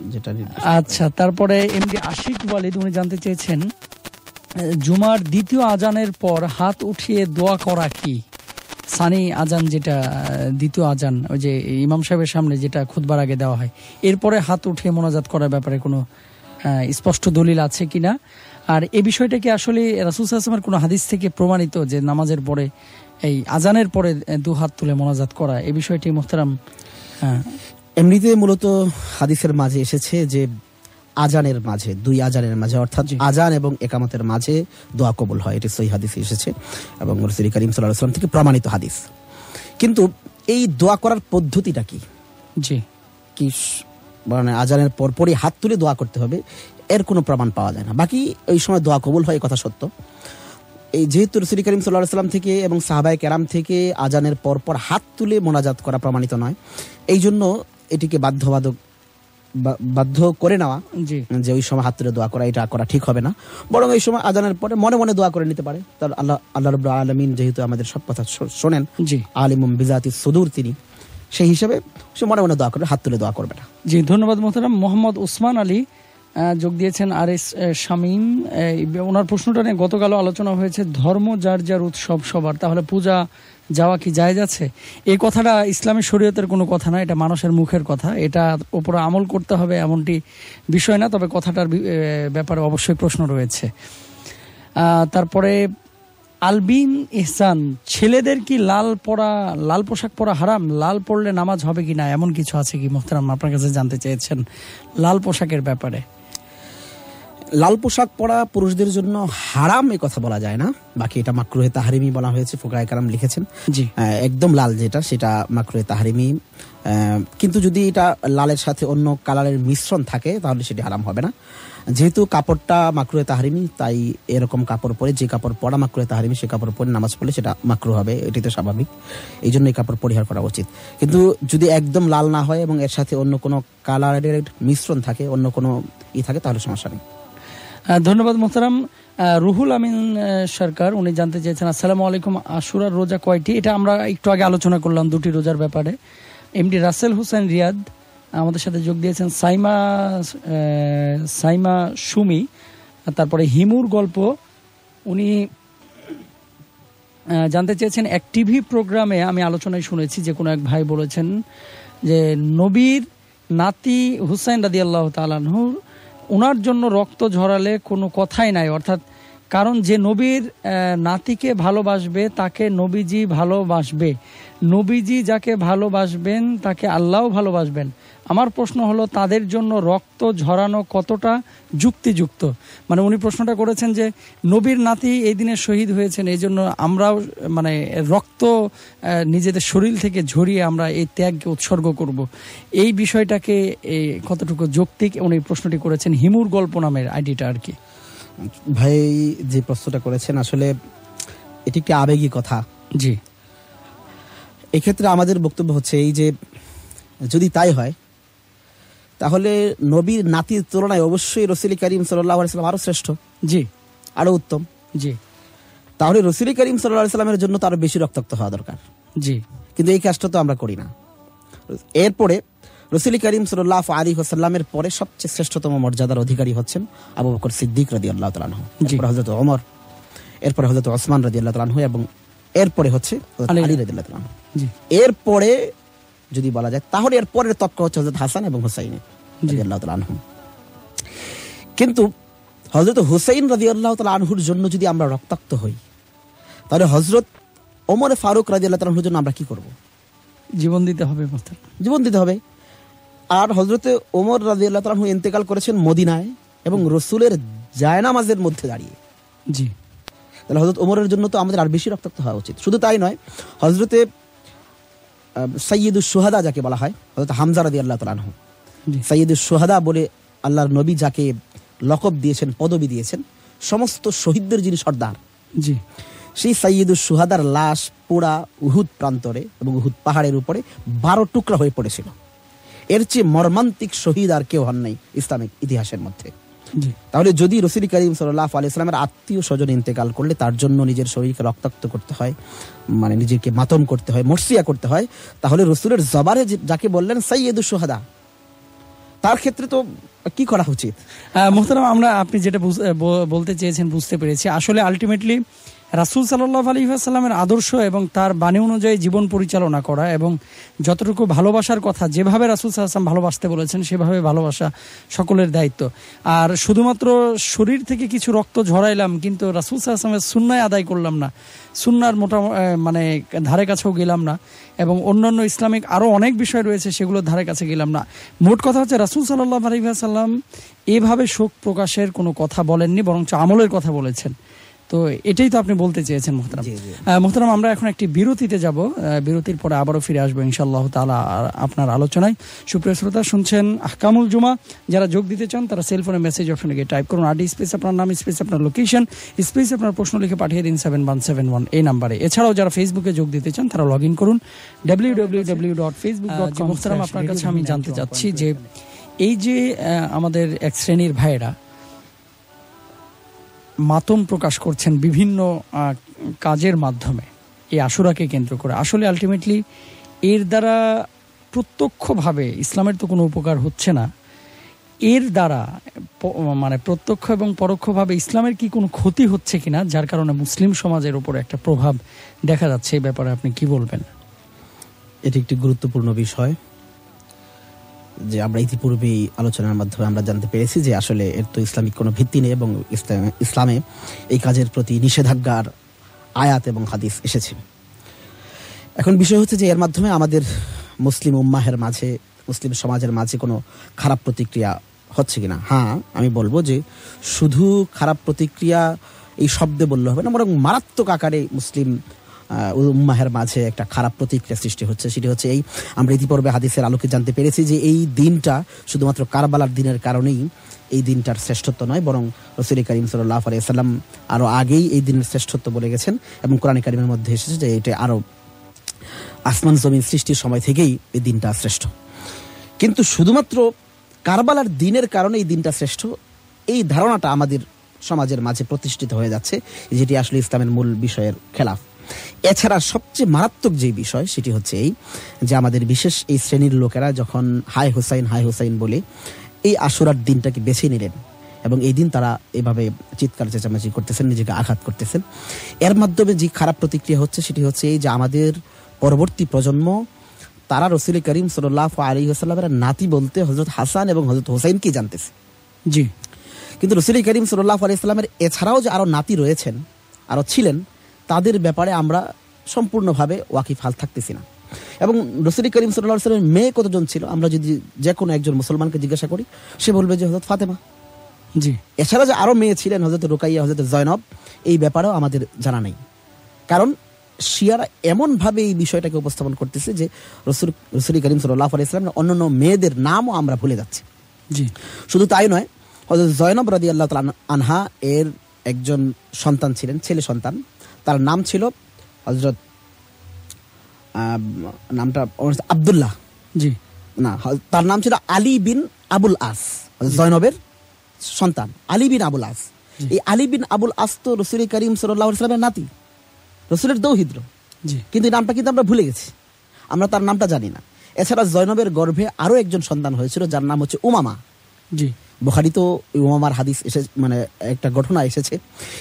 যেটা আচ্ছা তারপরে এমডি আশিক ওয়ালিদ উনি জানতে চেয়েছেন জুমার দ্বিতীয় আজানের পর হাত উঠিয়ে দোয়া করা কি? সানি আজান যেটা দ্বিতীয় আজান ওই যে ইমাম সাহেবের সামনে যেটা খুদবার আগে দেওয়া হয় এরপরে হাত উঠিয়ে মোনাজাত করার ব্যাপারে কোনো স্পষ্ট দলিল আছে কিনা? আর এই বিষয়টা কি আসলে রাসুল আসলামের কোনো হাদিস থেকে প্রমাণিত যে নামাজের পরে এই আজানের পরে দু হাত তুলে মোনাজাত করা এই বিষয়টি মোহতারাম হ্যাঁ এমনিতে মূলত হাদিসের মাঝে এসেছে যে আজানের মাঝে দুই আজানের মাঝে অর্থাৎ আজান এবং একামতের মাঝে দোয়া কবুল হয়। এটি সই হাদিসে এসেছে এবং রসুল করিম সাল্লাহ সাল্লাম থেকে প্রমাণিত হাদিস। কিন্তু এই দোয়া করার পদ্ধতিটা কি? জি। কি মানে আজানের পরপরই হাত তুলে দোয়া করতে হবে এর কোনো প্রমাণ পাওয়া যায় না। বাকি এই সময় দোয়া কবুল হয় কথা সত্য। এই যেহেতু রসুল করিম সাল্লাহ সাল্লাম থেকে এবং সাহাবাই কেরাম থেকে আজানের পরপর হাত তুলে মোনাজাত করা প্রমাণিত নয় এই জন্য এটিকে বাধ্যবাধক বাধ্য করে নেওয়া যে ওই সময় হাত তুলে দোয়া করা এটা করা ঠিক হবে না। বরং এই সময় আজানের পরে মনে মনে দোয়া করে নিতে পারে। তার আল্লাহ আল্লাহ রব আলমিন যেহেতু আমাদের সব কথা শোনেন জি। আলিমুম বিজাতি সুদূর তিনি। সেই হিসাবে সে মনে মনে দোয়া করবে, হাত তুলে দোয়া করবে না। জি, ধন্যবাদ মোহতারাম। মোহাম্মদ উসমান আলী যোগ দিয়েছেন আর এস শামীম। ওনার প্রশ্নটা নিয়ে গতকালও আলোচনা হয়েছে, ধর্ম, যার যার উৎসব সবার। তাহলে পূজা যাওয়া কি যায় যাচ্ছে? এই কথাটা ইসলামী শরীয়তের কোনো কথা না, এটা মানুষের মুখের কথা। এটা ওপরে আমল করতে হবে এমনটি বিষয় না, তবে কথাটার ব্যাপারে অবশ্যই প্রশ্ন রয়েছে। তারপরে আলবিন ইহসান ছেলেদের কি লাল পরা লাল পোশাক পরা হারাম? লাল পরলে নামাজ হবে কি না? এমন কিছু আছে কি মোহতারাম? আপনার কাছে জানতে চেয়েছেন লাল পোশাকের ব্যাপারে। লাল পোশাক পরা পুরুষদের জন্য হারাম এ কথা বলা যায় না। বাকি এটা মাকরুহে তাহারিমি বলা হয়েছে ফোকায় কারাম লিখেছেন। জি। একদম লাল যেটা সেটা মাকরুহে তাহারিমি। কিন্তু যদি এটা লালের সাথে অন্য কালারের মিশ্রণ থাকে তাহলে সেটি হারাম হবে না। যেহেতু কাপড়টা মাকরুহে তাহারিমি, তাই এরকম কাপড় পরে, যে কাপড় পরা মাকরুহে তাহারিমি, সে কাপড় পরে নামাজ পড়লে সেটা মাকরু হবে। এটি তো স্বাভাবিক। এই জন্য এই কাপড় পরিহার করা উচিত। কিন্তু যদি একদম লাল না হয় এবং এর সাথে অন্য কোনো কালারের মিশ্রণ থাকে, অন্য কোনো ই থাকে, তাহলে সমস্যা নেই। ধন্যবাদ মোহতারাম। রুহুল আমিন সরকার, উনি জানতে চেয়েছেন, আসসালামু আলাইকুম, আশুরার রোজা কয়টি? এটা আমরা একটু আগে আলোচনা করলাম দুটি রোজার ব্যাপারে। এমডি রাসেল হোসেন রিয়াদ আমাদের সাথে যোগ দিয়েছেন সাইমা সাইমা সুমি তারপরে হিমুর গল্প। উনি জানতে চেয়েছেন এক টিভি প্রোগ্রামে আমি আলোচনায় শুনেছি যে কোনো এক ভাই বলেছেন যে নবীর নাতি হুসাইন রাদি আল্লাহ তালানহুর ওনার জন্য রক্ত ঝরালে কোনো কথাই নাই। অর্থাৎ কারণ যে নবীর নাতিকে ভালোবাসবে, তাকে নবীজি ভালোবাসবে। নবীজি যাকে ভালোবাসবেন, তাকে আল্লাহও ভালোবাসবেন। আমার প্রশ্ন হলো তাদের জন্য রক্ত ঝরানো কতটা যুক্তিযুক্ত? মানে উনি প্রশ্নটা করেছেন যে নবীর নাতি এই দিনে শহীদ হয়েছেন এই জন্য আমরাও মানে রক্ত নিজেদের শরীর থেকে ঝরিয়ে আমরা এই ত্যাগকে উৎসর্গ করব। এই বিষয়টাকে এই কতটুকু যৌক্তিক? উনি প্রশ্নটি করেছেন হিমুর গল্প নামের আইডিটা আর কি। ভাই যে প্রশ্নটা করেছেন আসলে এটি একটি আবেগী কথা। জি। এক্ষেত্রে আমাদের বক্তব্য হচ্ছে এই যে যদি তাই হয় তাহলে নবীর নাতির তুলনায় অবশ্যই রসুল করিম সাল্লাম আরও শ্রেষ্ঠ। জি। আরও উত্তম। জি। তাহলে রসুল করিম সাল্লাহ সাল্লামের জন্য তো আরও বেশি রক্তাক্ত হওয়া দরকার। জি। কিন্তু এই কাজটা তো আমরা করি না। এরপরে রসুল করিম সাল্লাহ আলী হোসাল্লামের পরে সবচেয়ে শ্রেষ্ঠতম মর্যাদার অধিকারী হচ্ছেন আবু বকর সিদ্দিক রদি আল্লাহ তালাহ জি। এরপরে হজরত ওমর এরপরে হজরত ওসমান রাজি আল্লাহ তালাহ এবং এরপরে হচ্ছে আলী। রাজি আল্লাহ তালাহ এরপরে যদি বলা যায় তাহলে এর পরের তক্ক হচ্ছে হজরত হাসান এবং হুসাইন আনহুম। কিন্তু হজরত হুসাইন রাজি আল্লাহ তালা আনহুর জন্য যদি আমরা রক্তাক্ত হই তাহলে হজরত ওমর ফারুক রাজি আল্লাহ তালাহুর জন্য আমরা কি করব? জীবন দিতে হবে জীবন দিতে হবে। আর হজরতে ওমর রাজি আল্লাহ তালাহু ইন্তেকাল করেছেন মদিনায় এবং রসুলের জায়নামাজের মধ্যে দাঁড়িয়ে। জি। তাহলে হজরত ওমরের জন্য তো আমাদের আর বেশি রক্তাক্ত হওয়া উচিত। শুধু তাই নয় হজরতে সৈয়দুল সোহাদা যাকে বলা হয় হজরত হামজা রাদি আল্লাহ তালাহু সৈয়দুল সোহাদা বলে আল্লাহর নবী যাকে লকব দিয়েছেন পদবি দিয়েছেন সমস্ত শহীদদের যিনি সর্দার জি। সেই সৈয়দুল সুহাদার লাশ পোড়া উহুদ প্রান্তরে এবং উহুদ পাহাড়ের উপরে বারো টুকরা হয়ে পড়েছিল। এর চেয়ে মর্মান্তিক শহীদ আর কেউ হন নাই ইসলামিক ইতিহাসের মধ্যে। তাহলে যদি রসুল করিম সাল্লাহ আলি ইসলামের আত্মীয় স্বজন ইন্তেকাল করলে তার জন্য নিজের শরীরকে রক্তাক্ত করতে হয় মানে নিজেকে মাতম করতে হয় মর্সিয়া করতে হয়, তাহলে রসুলের জবারে যাকে বললেন সৈয়দু সোহাদা তার ক্ষেত্রে তো কি করা উচিত? মোহতারাম, আমরা আপনি যেটা বলতে চেয়েছেন বুঝতে পেরেছি। আসলে আলটিমেটলি রাসুল সাল্লাহ আলী সাল্লামের আদর্শ এবং তার বাণী অনুযায়ী জীবন পরিচালনা করা এবং যতটুকু ভালোবাসার কথা যেভাবে রাসুল সাল্লাম ভালোবাসতে বলেছেন, সেভাবে ভালোবাসা সকলের দায়িত্ব। আর শুধুমাত্র শরীর থেকে কিছু রক্ত ঝরাইলাম, কিন্তু রাসুল সাল্লামের সুন্নায় আদায় করলাম না। সুন্নার মোটা মানে ধারে কাছেও গেলাম না এবং অন্যান্য ইসলামিক আরও অনেক বিষয় রয়েছে সেগুলোর ধারে কাছে গেলাম না। মোট কথা হচ্ছে, রাসুল সাল্লাহ আলহিহাসাল্লাম এভাবে শোক প্রকাশের কোনো কথা বলেননি, বরঞ্চ আমলের কথা বলেছেন। তো এটাই তো আপনি বলতে চেয়েছেন মোহতারাম। মোহতারাম আমরা এখন একটি বিরতিতে যাব। বিরতির পরে আবারও ফিরে আসব ইনশাআল্লাহ তালা আপনার আলোচনায়। সুপ্রিয় শ্রোতা শুনছেন আহকামুল জুমা। যারা যোগ দিতে চান তারা সেলফোনে মেসেজ অপশনে গিয়ে টাইপ করুন। আডি স্পেস আপনার নাম স্পেস আপনার লোকেশন স্পেস আপনার প্রশ্ন লিখে পাঠিয়ে দিন সেভেন ওয়ান সেভেন ওয়ান এই নাম্বারে এছাড়াও যারা ফেসবুকে যোগ দিতে চান তারা লগ ইন করুন। W W W dot Facebook dot com মোহতারাম আপনার কাছে আমি জানতে চাচ্ছি যে এই যে আমাদের এক শ্রেণির ভাইয়েরা মাতম প্রকাশ করছেন বিভিন্ন কাজের মাধ্যমে এই আশুরাকে কেন্দ্র করে। আসলে আলটিমেটলি এর দ্বারা প্রত্যক্ষভাবে ইসলামের তো কোনো উপকার হচ্ছে না, এর দ্বারা মানে প্রত্যক্ষ এবং পরোক্ষভাবে ইসলামের কি কোনো ক্ষতি হচ্ছে কিনা, যার কারণে মুসলিম সমাজের উপর একটা প্রভাব দেখা যাচ্ছে এই ব্যাপারে আপনি কি বলবেন? এটি একটি গুরুত্বপূর্ণ বিষয়। যে আমরা ইতিপূর্বেই আলোচনার মাধ্যমে আমরা জানতে পেরেছি যে আসলে এর তো ইসলামিক কোনো ভিত্তি নেই এবং ইসলামে- এই কাজের প্রতি নিষেধাজ্ঞার আয়াত এবং হাদিস এসেছে। এখন বিষয় হচ্ছে যে এর মাধ্যমে আমাদের মুসলিম উম্মাহের মাঝে, মুসলিম সমাজের মাঝে কোনো খারাপ প্রতিক্রিয়া হচ্ছে কিনা? হ্যাঁ আমি বলব যে শুধু খারাপ প্রতিক্রিয়া এই শব্দে বললে হবে না, বরং মারাত্মক আকারে মুসলিম উম্মাহের মাঝে একটা খারাপ প্রতিক্রিয়া সৃষ্টি হচ্ছে। সেটি হচ্ছে এই, আমরা ইতিপূর্বে হাদিসের আলোকে জানতে পেরেছি যে এই দিনটা শুধুমাত্র কারবালার দিনের কারণেই এই দিনটার শ্রেষ্ঠত্ব নয়, বরং রসুল করিম সাল্লাহ আলাইসাল্লাম আরও আগেই এই দিনের শ্রেষ্ঠত্ব বলে গেছেন এবং কোরআন কারিমের মধ্যে এসেছে যে এটা আরও আসমান জমিন সৃষ্টির সময় থেকেই এই দিনটা শ্রেষ্ঠ। কিন্তু শুধুমাত্র কারবালার দিনের কারণে এই দিনটা শ্রেষ্ঠ, এই ধারণাটা আমাদের সমাজের মাঝে প্রতিষ্ঠিত হয়ে যাচ্ছে, যেটি আসলে ইসলামের মূল বিষয়ের খেলাফ। এছাড়া সবচেয়ে মারাত্মক যে বিষয় সেটি হচ্ছে এই যে আমাদের বিশেষ এই শ্রেণির লোকেরা যখন হাই হুসাইন হাই হুসাইন বলে এই আশুরার দিনটাকে বেছে নিলেন এবং এই দিন তারা এভাবে চিৎকার চেঁচামেচি করতেছেন নিজেকে আঘাত করতেছেন। এর মাধ্যমে যে খারাপ প্রতিক্রিয়া হচ্ছে সেটি হচ্ছে এই যে আমাদের পরবর্তী প্রজন্ম তারা রসুল করিম সাল্লাহ আলী আসাল্লামের নাতি বলতে হজরত হাসান এবং হজরত হোসাইনকে জানতেছে। জি। কিন্তু রসুল করিম সাল্লাহ আলি ইসলামের এছাড়াও যে আরও নাতি রয়েছেন আরও ছিলেন তাদের ব্যাপারে আমরা সম্পূর্ণভাবে ওয়াকিফ হাল থাকতেছি না। এবং রসুল করিম সাল্লাহ সাল্লামের মেয়ে কতজন ছিল? আমরা যদি যে কোনো একজন মুসলমানকে জিজ্ঞাসা করি সে বলবে যে হজরত ফাতেমা। জি। এছাড়া যে আরও মেয়ে ছিলেন হজরত রোকাইয়া হজরত জয়নব এই ব্যাপারেও আমাদের জানা নেই। কারণ শিয়ারা এমনভাবে এই বিষয়টাকে উপস্থাপন করতেছে যে রসুল রসুল করিম সাল্লাহ আলি ইসলামের অন্যান্য মেয়েদের নামও আমরা ভুলে যাচ্ছি। জি। শুধু তাই নয় হজরত জয়নব রাদি আল্লাহ আনহা এর একজন সন্তান ছিলেন ছেলে সন্তান। তার নাম ছিল হজরত নামটা আবদুল্লাহ। জি। না তার নাম ছিল আলী বিন আবুল আস জয়নবের সন্তান আলী বিন আবুল আস। এই আলী বিন আবুল আস তো রসুল করিম সাল্লাহ ইসলামের নাতি রসুলের দৌহিদ্র। জি। কিন্তু এই নামটা কিন্তু আমরা ভুলে গেছি। আমরা তার নামটা জানি না। এছাড়া জয়নবের গর্ভে আরও একজন সন্তান হয়েছিল যার নাম হচ্ছে উমামা। জি। বুখারি তো উমামার হাদিস এসে মানে একটা ঘটনা এসেছে।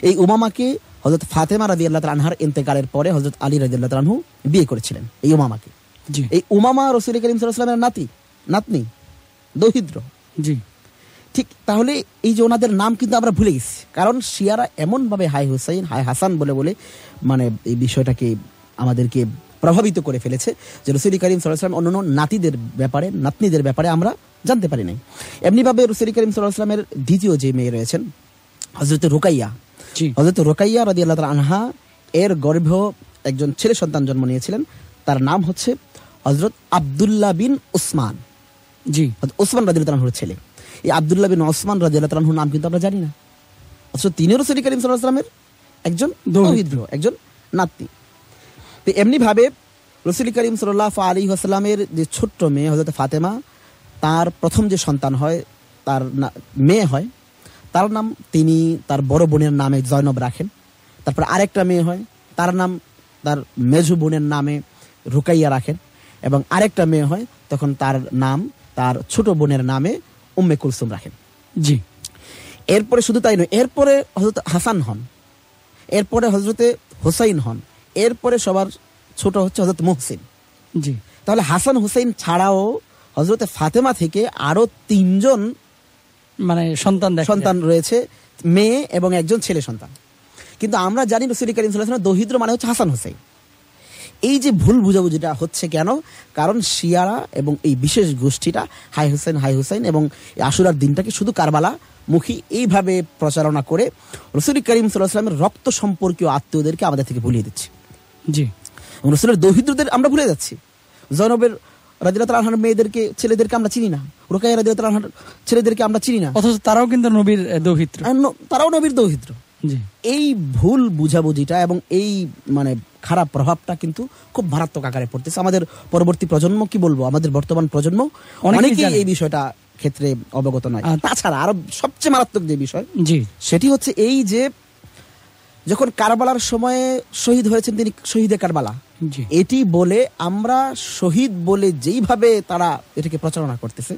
এই উমামাকে হজরত ফাতেমা রাদি আল্লাহ আনহার ইন্তেকালের পরে হজরত আলী রাদি আল্লাহ আনহু বিয়ে করেছিলেন এই উমামাকে। জি। এই উমামা রসুল করিম সাল্লামের নাতি নাতনি দৌহিদ্র। জি। ঠিক তাহলে এই যে ওনাদের নাম কিন্তু আমরা ভুলে গেছি। কারণ শিয়ারা এমনভাবে হাই হুসাইন হাই হাসান বলে বলে মানে এই বিষয়টাকে আমাদেরকে প্রভাবিত করে ফেলেছে যে রসুল করিম সাল্লাহাম অন্যান্য নাতিদের ব্যাপারে নাতনিদের ব্যাপারে আমরা জানতে পারি নাই। এমনিভাবে রসুল করিম সাল্লাহামের দ্বিতীয় যে মেয়ে রয়েছেন হজরত রোকাইয়া হজরত রোকাইয়া রাদি আল্লাহ আনহা এর গর্ভেও একজন ছেলে সন্তান জন্ম নিয়েছিলেন। তার নাম হচ্ছে হজরত আবদুল্লাহ বিন উসমান। জি। ওসমান রাজি আল্লাহর ছেলে। এই আবদুল্লাহ বিন ওসমান রাজি আল্লাহর নাম কিন্তু আমরা জানি না। অথচ তিনিও রসুল করিম সাল্লাহামের একজন দৌহিদ্র একজন নাতনি তো এমনি ভাবে রসুল করিম সাল্লাহ আলী আসসালামের যে ছোট্ট মেয়ে হজরত ফাতেমা তার প্রথম যে সন্তান হয় তার মেয়ে হয় তার নাম তিনি তার বড় বোনের নামে জয়নব রাখেন। তারপর আরেকটা মেয়ে হয় তার নাম তার মেঝু বোনের নামে রুকাইয়া রাখেন। এবং আরেকটা মেয়ে হয় তখন তার নাম তার ছোট বোনের নামে উম্মে কুলসুম রাখেন। জি। এরপরে শুধু তাই নয় এরপরে হজরত হাসান হন এরপরে হজরতে হোসাইন হন এরপরে সবার ছোট হচ্ছে হজরত মুহসিন। জি। তাহলে হাসান হুসাইন ছাড়াও হজরতে ফাতেমা থেকে আরও তিনজন মানে সন্তান সন্তান রয়েছে মেয়ে এবং একজন ছেলে সন্তান। কিন্তু আমরা জানি রসুল করিম সাল্লাহ দহিদ্র মানে হচ্ছে হাসান হুসাইন। এই যে ভুল বুঝাবুঝিটা হচ্ছে কেন? কারণ শিয়ারা এবং এই বিশেষ গোষ্ঠীটা হাই হুসাইন হাই হুসাইন এবং আশুরার দিনটাকে শুধু কারবালা মুখী এইভাবে প্রচারণা করে রসুল করিম সাল্লাহামের রক্ত সম্পর্কীয় আত্মীয়দেরকে আমাদের থেকে ভুলিয়ে দিচ্ছে। জি। রসুলের দহিদ্রদের আমরা ভুলে যাচ্ছি। জনবের রাজিরাত আনহার মেয়েদেরকে ছেলেদেরকে আমরা চিনি না। রোকাইয়া রাজিরাত আনহার ছেলেদেরকে আমরা চিনি না। অথচ তারাও কিন্তু নবীর দৌহিত্র। তারাও নবীর দৌহিত্র। এই ভুল বুঝাবুঝিটা এবং এই মানে খারাপ প্রভাবটা কিন্তু খুব মারাত্মক আকারে পড়তেছে। আমাদের পরবর্তী প্রজন্ম কি বলব? আমাদের বর্তমান প্রজন্ম অনেকেই এই বিষয়টা ক্ষেত্রে অবগত নয়। আচ্ছা। তাছাড়া আরও সবচেয়ে মারাত্মক যে বিষয় জি। সেটি হচ্ছে এই যে যখন কারবালার সময়ে শহীদ হয়েছেন তিনি শহীদে কারবালা এটি বলে আমরা শহীদ বলে যেইভাবে তারা এটাকে প্রচারণা করতেছে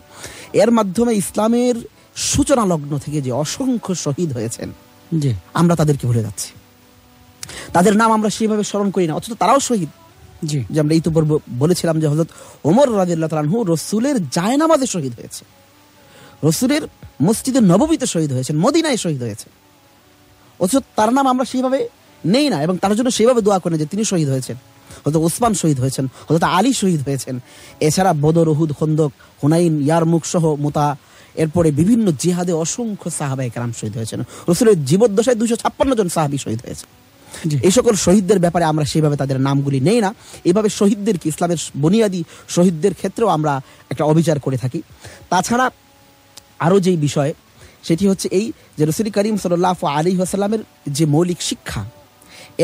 এর মাধ্যমে ইসলামের সূচনা লগ্ন থেকে যে অসংখ্য শহীদ হয়েছেন আমরা তাদেরকে ভুলে যাচ্ছি। তাদের নাম আমরা সেইভাবে স্মরণ করি না অথচ তারাও শহীদ। জি। যে আমরা এই তো পর্ব বলেছিলাম যে হজরত ওমর রাজিল্লাহ তালাহু রসুলের জায়নামাজে শহীদ হয়েছে। রসুলের মসজিদে নবমীতে শহীদ হয়েছেন মদিনায় শহীদ হয়েছে। অথচ তার নাম আমরা সেইভাবে নেই না এবং তার জন্য সেইভাবে দোয়া করেন যে তিনি শহীদ হয়েছেন। হয়তো ওসমান শহীদ হয়েছেন হয়তো আলী শহীদ হয়েছেন। এছাড়া বদর উহুদ খন্দক হুনাইন ইয়ারমুখ সহ মোতা এরপরে বিভিন্ন জিহাদে অসংখ্য সাহাবাই কালাম শহীদ হয়েছেন। রসুলের জীবদ্দশায় দুশো ছাপ্পান্ন জন সাহাবি শহীদ হয়েছে এই সকল শহীদদের ব্যাপারে আমরা সেইভাবে তাদের নামগুলি নেই না। এইভাবে শহীদদেরকে ইসলামের বুনিয়াদি শহীদদের ক্ষেত্রেও আমরা একটা অবিচার করে থাকি। তাছাড়া আরও যেই বিষয় সেটি হচ্ছে এই যে রসুল করিম সাল্লাহ আলী আসাল্লামের যে মৌলিক শিক্ষা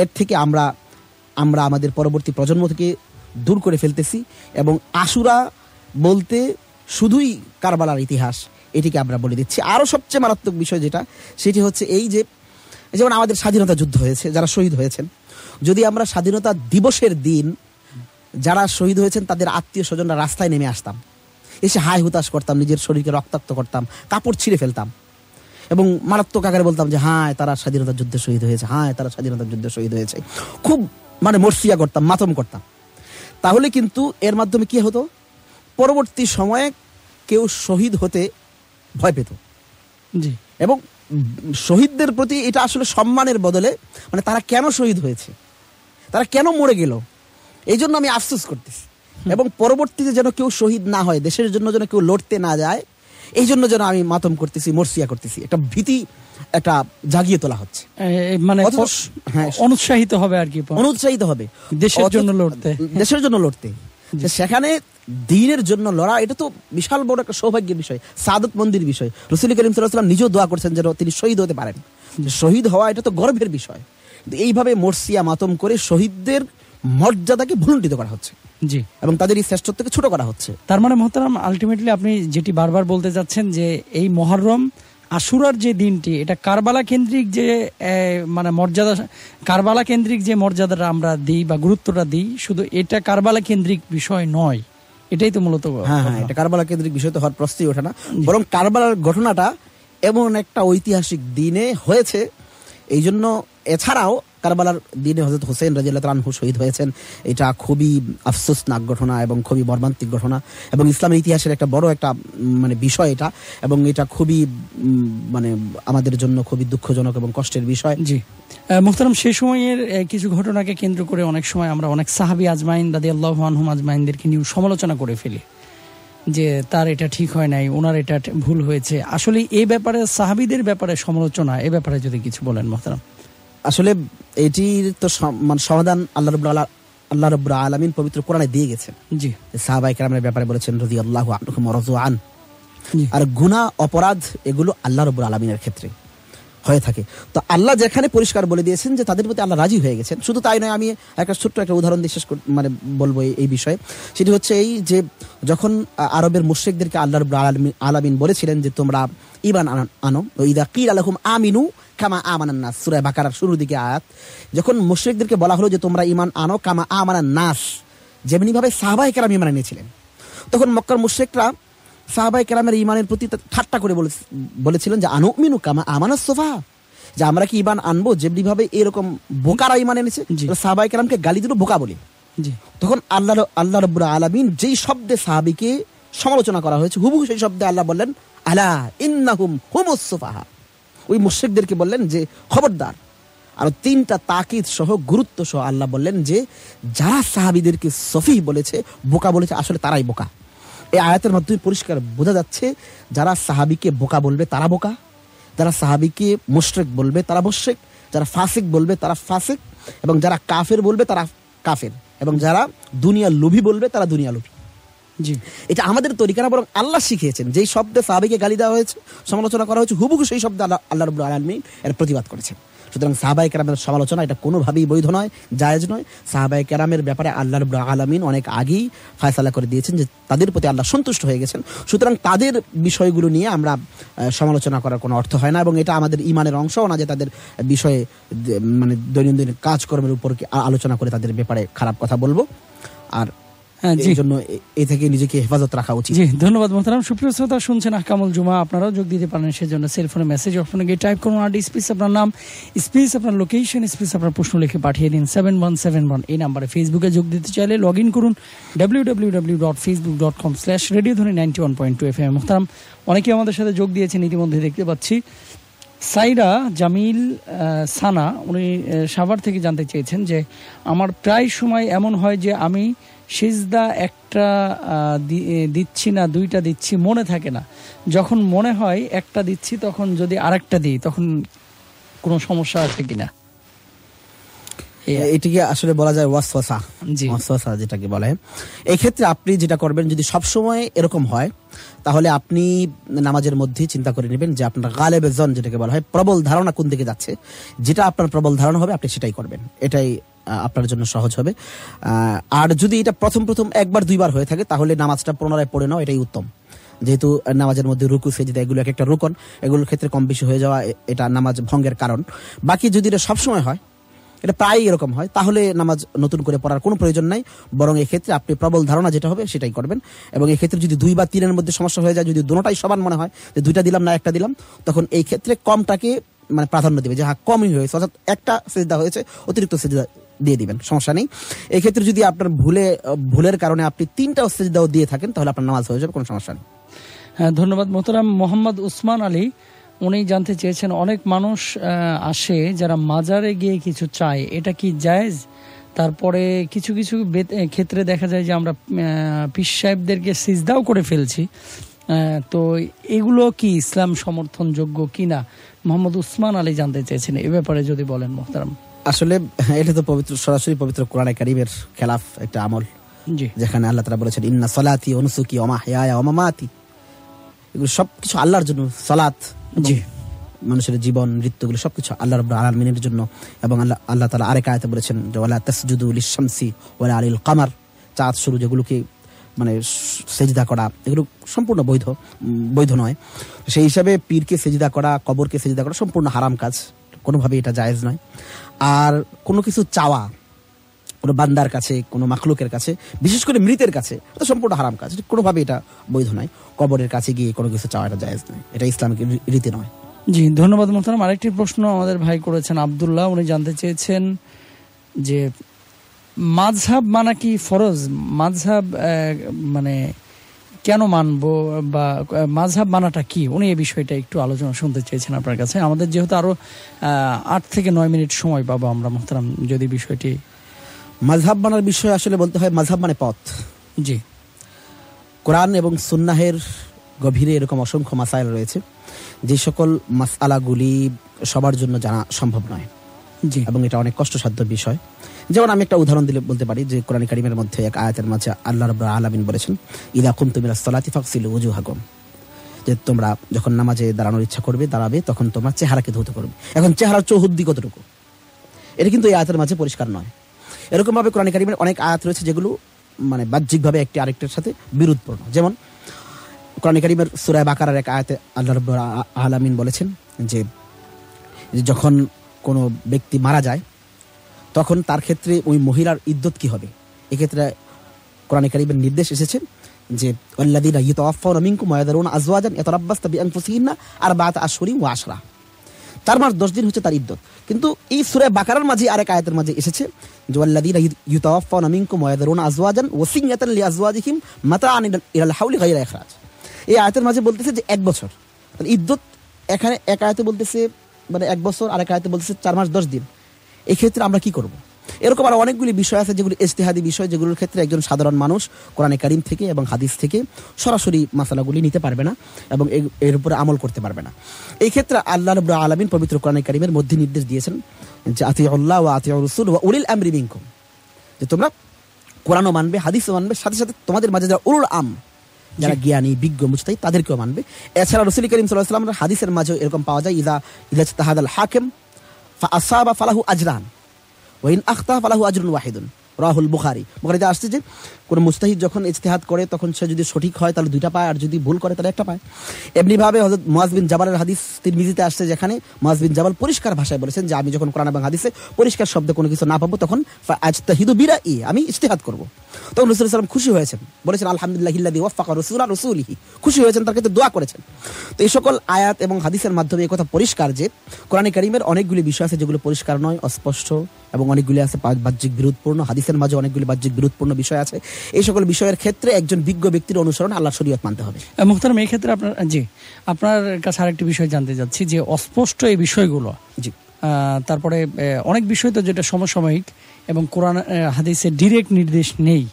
এর থেকে আমরা আমরা আমাদের পরবর্তী প্রজন্ম থেকে দূর করে ফেলতেছি এবং আশুরা বলতে শুধুই কারবালার ইতিহাস, এটিকে আমরা বলে দিচ্ছি। আরও সবচেয়ে মারাত্মক বিষয় যেটা, সেটি হচ্ছে এই যে, যেমন আমাদের স্বাধীনতা যুদ্ধ হয়েছে, যারা শহীদ হয়েছেন, যদি আমরা স্বাধীনতা দিবসের দিন যারা শহীদ হয়েছেন, তাদের আত্মীয় স্বজনরা রাস্তায় নেমে আসতাম। এসে হাই হুতাশ করতাম, নিজের শরীরকে রক্তাক্ত করতাম, কাপড় ছিঁড়ে ফেলতাম। এবং মারাত্মক আকারে বলতাম যে হ্যাঁ তারা স্বাধীনতা যুদ্ধে শহীদ হয়েছে হ্যাঁ তারা স্বাধীনতা যুদ্ধে শহীদ হয়েছে। খুব মানে মর্সিয়া করতাম মাতম করতাম। তাহলে কিন্তু এর মাধ্যমে কি হতো? পরবর্তী সময়ে কেউ শহীদ হতে ভয় পেত। জি। এবং শহীদদের প্রতি এটা আসলে সম্মানের বদলে মানে তারা কেন শহীদ হয়েছে? তারা কেন মরে গেল? এই জন্য আমি আফসোস করতেছি। এবং পরবর্তীতে যেন কেউ শহীদ না হয় দেশের জন্য যেন কেউ লড়তে না যায় এই জন্য যেন আমি মাতম করতেছি মর্সিয়া করতেছি। একটা ভীতি একটা জাগিয়ে তোলা হচ্ছে। মানে হ্যাঁ। অনুৎসাহিত হবে আর কি অনুৎসাহিত হবে। দেশের জন্য লড়তে। দেশের জন্য লড়তে। সেখানে দিনের জন্য লড়া এটা তো বিশাল বড় একটা সৌভাগ্যের বিষয় সাদত মন্দির বিষয়। রসুল করিম সাল্লাম নিজেও দোয়া করছেন যেন তিনি শহীদ হতে পারেন। শহীদ হওয়া এটা তো গর্বের বিষয়। এইভাবে মর্সিয়া মাতম করে শহীদদের মর্যাদাকে ভুলুণ্ঠিত করা হচ্ছে। জি। এবং তাদের এই শ্রেষ্ঠত্বকে ছোট করা হচ্ছে। তার মানে মোহতারাম আলটিমেটলি আপনি যেটি বারবার বলতে যাচ্ছেন যে এই মহরম আশুরার যে দিনটি এটা কারবালা কেন্দ্রিক যে মানে মর্যাদা কারবালা কেন্দ্রিক যে মর্যাদাটা আমরা দিই বা গুরুত্বটা দিই শুধু এটা কারবালা কেন্দ্রিক বিষয় নয়। এটাই তো মূলত হ্যাঁ হ্যাঁ এটা কারবালা কেন্দ্রিক বিষয় তো হওয়ার প্রশ্নই ওঠে না। বরং কারবালার ঘটনাটা এমন একটা ঐতিহাসিক দিনে হয়েছে। এই জন্য এছাড়াও কারবালার দিনে হজরত হোসেন রাজিয়াল্লাহ তালানহু শহীদ হয়েছেন। এটা খুবই আফসোসনাক ঘটনা এবং খুবই মর্মান্তিক ঘটনা। এবং ইসলামের ইতিহাসের একটা বড় একটা মানে বিষয় এটা। এবং এটা খুবই মানে আমাদের জন্য খুবই দুঃখজনক এবং কষ্টের বিষয়। জি। আহ, মোহতারাম সেই সময়ের কিছু ঘটনাকে কেন্দ্র করে অনেক সময় আমরা অনেক সাহাবি আজমাইন দাদি আল্লাহ আনহুম আজমাইনদেরকে নিয়ে সমালোচনা করে ফেলি। যে তার এটা ঠিক হয় নাই ওনার এটা ভুল হয়েছে। আসলে এ ব্যাপারে সাহাবিদের ব্যাপারে সমালোচনা এ ব্যাপারে যদি কিছু বলেন মোহতারাম। আসলে এটির তো মানে সমাধান আল্লাহ রব আল্লাহ রব আলমিন পবিত্র কোরআনে দিয়ে গেছেন জি। সাহাবাই কেরামের ব্যাপারে বলেছেন রদি আল্লাহ আন। আর গুনা অপরাধ এগুলো আল্লাহ রবুর আলমিনের ক্ষেত্রে। হয়ে থাকে। তো আল্লাহ যেখানে পরিষ্কার বলে দিয়েছেন যে তাদের প্রতি আল্লাহ রাজি হয়ে গেছেন। শুধু তাই নয়, আমি একটা ছোট্ট একটা উদাহরণ দিয়ে শেষ মানে বলব এই- বিষয়ে। সেটি হচ্ছে এই যে যখন আরবের মুশ্রিকদেরকে আল্লাহ রবুল আলামিন বলেছিলেন যে তোমরা ইমান আনা- ইদা কির আলহুম আমিনু কামা আমানান নাস। সুরায় বাকারার শুরুর দিকে আয়াত। যখন মুশ্রিকদেরকে বলা হলো যে তোমরা ইমান আনো কামা আমানান নাস যেমনি ভাবে সাহাবাই কেরাম ইমান এনেছিলেন। তখন মক্কার মুশ্রিকরা সাহাবাই কেরামের ইমানের প্রতি ঠাট্টা করে বলেছিলেন যে আনু মিনু কামা আমানাস সোফা? যে আমরা কি ইমান আনব যেমনি ভাবে এরকম বোকারা ইমান এনেছে। সাহাবাই কেরামকে গালি দিল বোকা বলে। তখন আল্লাহ আল্লাহ রব্বুল আলমিন যেই শব্দে সাহাবিকে সমালোচনা করা হয়েছে হুবহু সেই শব্দে আল্লাহ বললেন আলা ইন্নাহুম হুমুস সুফাহা। ওই মুশ্রিকদেরকে বললেন যে খবরদার। আর তিনটা তাকিদ সহ গুরুত্ব সহ আল্লাহ বললেন যে যারা সাহাবিদেরকে সফি বলেছে বোকা বলেছে আসলে তারাই বোকা। এই আয়াতের মাধ্যমে পরিষ্কার বোঝা যাচ্ছে যারা সাহাবিকে বোকা বলবে তারা বোকা যারা সাহাবিকে মুশরেক বলবে তারা মুশরেক যারা ফাসিক বলবে তারা ফাসিক এবং যারা কাফের বলবে তারা কাফের এবং যারা দুনিয়া লোভী বলবে তারা দুনিয়া লোভী। জি। এটা আমাদের তরিকা না বরং আল্লাহ শিখিয়েছেন। যেই শব্দে সাহাবিকে গালি দেওয়া হয়েছে সমালোচনা করা হয়েছে হুবহু সেই শব্দে আল্লাহ আল্লাহ রবুল আলমী এর প্রতিবাদ করেছেন। সুতরাং সাহাবাই কেরামের সমালোচনা এটা কোনোভাবেই বৈধ নয়, জায়েজ নয়। সাহাবাই কেরামের ব্যাপারে আল্লাহ আলমিন অনেক আগেই ফায়সালা করে দিয়েছেন যে তাদের প্রতি আল্লাহ সন্তুষ্ট হয়ে গেছেন। সুতরাং তাদের বিষয়গুলো নিয়ে আমরা সমালোচনা করার কোনো অর্থ হয় না এবং এটা আমাদের ইমানের অংশও না যে তাদের বিষয়ে মানে দৈনন্দিন কাজকর্মের উপর আলোচনা করে তাদের ব্যাপারে খারাপ কথা বলব। আর জন্য এ- থেকে নিজেকে হেফাজত রাখা উচিত। জি ধন্যবাদ মোহতারাম। সুপ্রিয় শ্রোতা শুনছেন আহকামুল জুমা। আপনারাও যোগ দিতে পারেন সেজন্য সেলফোনে মেসেজ অপশনে গিয়ে টাইপ করুন আর স্পেস আপনার নাম স্পেস আপনার লোকেশন স্পেস আপনার প্রশ্ন লিখে পাঠিয়ে দিন। সেভেন ওয়ান সেভেন ওয়ান এই নাম্বারে ফেসবুকে যোগ দিতে চাইলে লগ ইন করুন W W W dot Facebook dot com slash radio Dhwani ninety one point two F M মোহতারাম অনেকেই আমাদের সাথে যোগ দিয়েছেন ইতিমধ্যে দেখতে পাচ্ছি। সাইরা জামিল সানা উনি সাভার থেকে জানতে চেয়েছেন যে আমার প্রায় সময় এমন হয় যে আমি সিজদা একটা দিচ্ছি না, দুইটা দিচ্ছি, মনে থাকে না। যখন মনে হয় একটা দিচ্ছি, তখন যদি আরেকটা দিই, তখন কোনো সমস্যা আছে কিনা? এটিকে আসলে বলা যায় ওয়াসওয়াসা। জি। ওয়াসওয়াসা যেটাকে বলে। এই ক্ষেত্রে আপনি যেটা করবেন যদি সব সময় এরকম হয় তাহলে আপনি নামাজের মধ্যে চিন্তা করে নেবেন যে আপনার গালেবে জন যেটাকে বলা হয় প্রবল ধারণা কোন দিকে যাচ্ছে। যেটা আপনার প্রবল ধারণা হবে আপনি সেটাই করবেন। এটাই আপনার জন্য সহজ হবে। আর যদি এটা প্রথম প্রথম একবার দুইবার হয়ে থাকে তাহলে নামাজটা পুনরায় পড়ে নাও এটাই উত্তম। যেহেতু নামাজের মধ্যে রুকু সেজিদা এগুলো এক একটা রুকন এগুলোর ক্ষেত্রে কম বেশি হয়ে যাওয়া এটা নামাজ ভঙ্গের কারণ। বাকি যদি এটা সবসময় হয় এটা প্রায়ই এরকম হয়। তাহলে নামাজ নতুন করে পড়ার কোনো প্রয়োজন নাই। বরং এক্ষেত্রে আপনি প্রবল ধারণা যেটা হবে সেটাই করবেন। এবং এই ক্ষেত্রে যদি দুই বা তিনের মধ্যে সমস্যা হয়ে যায়, যদি দুটোটাই সমান মনে হয়, যে দুইটা দিলাম না, একটা দিলাম, তখন এই ক্ষেত্রে কমটাকে মানে প্রাধান্য দেবে। যে হ্যাঁ কমই হয়েছে। অর্থাৎ একটা সেজদা হয়েছে, অতিরিক্ত সেজদা দিয়ে দিবেন। সমস্যা নেই। এই ক্ষেত্রে যদি আপনার ভুলে, ভুলের কারণে আপনি তিনটা সেজদাও দিয়ে থাকেন, তাহলে আপনার নামাজ হয়ে যাবে, কোনো সমস্যা নেই। হ্যাঁ ধন্যবাদ মোহতারাম। মোহাম্মদ উসমান আলী উনি জানতে চেয়েছেন অনেক মানুষ আসে যারা মাজারে গিয়ে কিছু চায়। এটা কি জায়েজ? তারপরে কিছু কিছু ক্ষেত্রে দেখা যায় যে আমরা পিস সাহেবদেরকে সিজদাও করে ফেলছি। তো এগুলো কি ইসলাম সমর্থনযোগ্য কি না মোহাম্মদ উসমান আলী জানতে চেয়েছেন এ ব্যাপারে যদি বলেন মোহতারাম। আসলে হ্যাঁ, এটা তো পবিত্র সরাসরি পবিত্র কোরআনে কারিমের খেলাফ একটা আমল। জি। যেখানে আল্লাহ তারা বলেছেন ইন্না সলাতি অনুসুকি অমা হিয়া অমামাতি এগুলো সবকিছু আল্লাহর জন্য সলাত জি। মানুষের জীবন মৃত্যুগুলো সবকিছু আল্লাহ রব আলমিনের জন্য এবং আল্লাহ আল্লাহ তালা আরেক আয়তে বলেছেন যে ওলা তসজুদুল শামসি ওলা আলিল কামার চাঁদ শুরু যেগুলোকে মানে সেজদা করা এগুলো সম্পূর্ণ বৈধ বৈধ নয়। সেই হিসাবে পীরকে সেজদা করা কবরকে সেজদা করা সম্পূর্ণ হারাম কাজ কোনোভাবে এটা জায়েজ নয়। আর কোনো কিছু চাওয়া কোনো বান্দার কাছে, কোনো মাখলুকের কাছে, বিশেষ করে মৃতের কাছে, এটা সম্পূর্ণ হারাম কাজ। কোনোভাবে এটা বৈধ নয়। কবরের কাছে গিয়ে কোনো কিছু চাওয়া এটা জায়েজ নয়। এটা ইসলামিক রীতি নয়। জি, ধন্যবাদ মোহতারাম। আরেকটি প্রশ্ন আমাদের ভাই করেছেন আব্দুল্লাহ। উনি জানতে চেয়েছেন যে মাঝহাব মানা কি ফরজ? মাঝহাব মানে কেন মানবো বা মাঝহাব মানাটা কি? উনি এই বিষয়টা একটু আলোচনা শুনতে চেয়েছেন আপনার কাছে। আমাদের যেহেতু আরও আট থেকে নয় মিনিট সময় পাবো আমরা মোহতারাম, যদি বিষয়টি মাঝহাব মানার বিষয়ে আসলে বলতে হয় মাঝহাব মানে পথ। জি। কোরআন এবং সুন্নাহের গভীরে এরকম অসংখ্য মাসাইল রয়েছে। যে সকল মাসালাগুলি সবার জন্য জানা সম্ভব নয়। জি। এবং এটা অনেক কষ্টসাধ্য বিষয়। যেমন আমি একটা উদাহরণ দিলে বলতে পারি যে কোরআন কারিমের মধ্যে এক আয়াতের মাঝে আল্লাহ রব আলমিন বলেছেন ইদা কুম তুমি সলাতি ফাকসিল উজু হাগম যে তোমরা যখন নামাজে দাঁড়ানোর ইচ্ছা করবে দাঁড়াবে তখন তোমরা চেহারাকে ধৌত করবে। এখন চেহারার চৌহদ্দি কতটুকু? এটা কিন্তু এই আয়াতের মাঝে পরিষ্কার নয়। এরকম ভাবে কোরআন কারিমের অনেক আয়াত রয়েছে যেগুলো মানে বাহ্যিকভাবে একটি আরেকটার সাথে বিরোধপূর্ণ। যেমন কোরআন কারিমের সুরায় বাকারার এক আয়াতে আল্লাহ রব আলামিন বলেছেন যে যখন কোনো ব্যক্তি মারা যায়, তখন তার ক্ষেত্রে ওই মহিলার ইদ্যত কি হবে? এক্ষেত্রে কোরআন কারিমের নির্দেশ এসেছে যে আল্লাদিনা ইতাওয়াফাউনা মিনকুম ওয়া ইয়াদারুনা আজওয়াজান ইয়াতারাব্বাসনা বিআনফুসিহিন্না আরবাআত আশহুরিন ওয়া আশরা। চার মাস, দশ দিন হচ্ছে তার ইদ্যত। কিন্তু এই সুরে বাকারার মাঝে আরেক আয়াতের মাঝে এসেছে এই আয়াতের মাঝে বলতেছে যে এক বছর। তাহলে ইদ্যত এখানে এক আয়াতে বলতেছে মানে এক বছর, আরেক আয়াতে বলতেছে চার মাস, দশ দিন। এক্ষেত্রে আমরা কি করব? এরকম আরও অনেকগুলি বিষয় আছে যেগুলি ইস্তেহাদি বিষয় যেগুলোর ক্ষেত্রে একজন সাধারণ মানুষ কোরআনে কারিম থেকে এবং হাদিস থেকে সরাসরি মাসালাগুলি নিতে পারবে না এবং এর উপরে আমল করতে পারবে না। এই ক্ষেত্রে আল্লাহ রব আলমিন পবিত্র কোরআনে কারিমের মধ্যে নির্দেশ দিয়েছেন যে আতি আল্লাহ ও আতি রসুল ও উলিল আমরি মিনকুম। যে তোমরা কোরআনও মানবে হাদিসও মানবে সাথে সাথে তোমাদের মাঝে যারা উলুল আম যারা জ্ঞানী বিজ্ঞ মুস্তাই তাদেরকেও মানবে। এছাড়া রসুল করিম সাল্লাহ সাল্লামের হাদিসের মাঝেও এরকম পাওয়া যায় ইদা ইদা তাহাদ আল হাকেম আসাবা ফালাহু আজরান। ওয়াইন আজরুন ওয়াহিদুন, রাহুল বুখারি। বুখারিতে আসছে যে, কোনো মুস্তাহিদ যখন ইজতেহাদ করে, তখন সে যদি সঠিক হয়, তাহলে দুইটা পায়, আর যদি ভুল করে, তাহলে একটা পায়। এমনিভাবে হজরত মুয়াজ বিন জাবালের হাদিস তিরমিজিতে আসছে যেখানে মুয়াজ বিন জাবাল পরিষ্কার ভাষায় বলেছেন যে, আমি যখন কোরআন এবং হাদিসে পরিষ্কার শব্দে কোনো কিছু না পাবো, তখন বিরা ই আমি ইজতেহাদ করব। তখন রসুল সাল্লাম খুশি হয়েছেন। বলেছেন আলহামদুলিল্লাহ ওয়াফাকা রসুল রসুলিহি। খুশি হয়েছেন, তার ক্ষেত্রে দোয়া করেছেন। তো এই সকল আয়াত এবং হাদিসের মাধ্যমে কথা পরিষ্কার যে, কোরআনে কারিমের অনেকগুলি বিষয় আছে যেগুলো পরিষ্কার নয়, অস্পষ্ট এবং অনেকগুলি আছে বাহ্যিক বিরোধপূর্ণ হাদিসের মাঝে অনেকগুলি বাহ্যিক বিরোধপূর্ণ বিষয় আছে। এই সকল বিষয়ের ক্ষেত্রে একজন বিজ্ঞ ব্যক্তির অনুসরণ আল্লাহ শরীয়ত মানতে হবে। আহ, মুহতারাম এই ক্ষেত্রে আপনার জি আপনার কাছে আরেকটি বিষয় জানতে যাচ্ছি যে অস্পষ্ট এই বিষয়গুলো জি। তারপরে অনেক বিষয় তো যেটা সমসাময়িক এবং কোরআন আহ, হাদিসে ডিরেক্ট নির্দেশ নেই।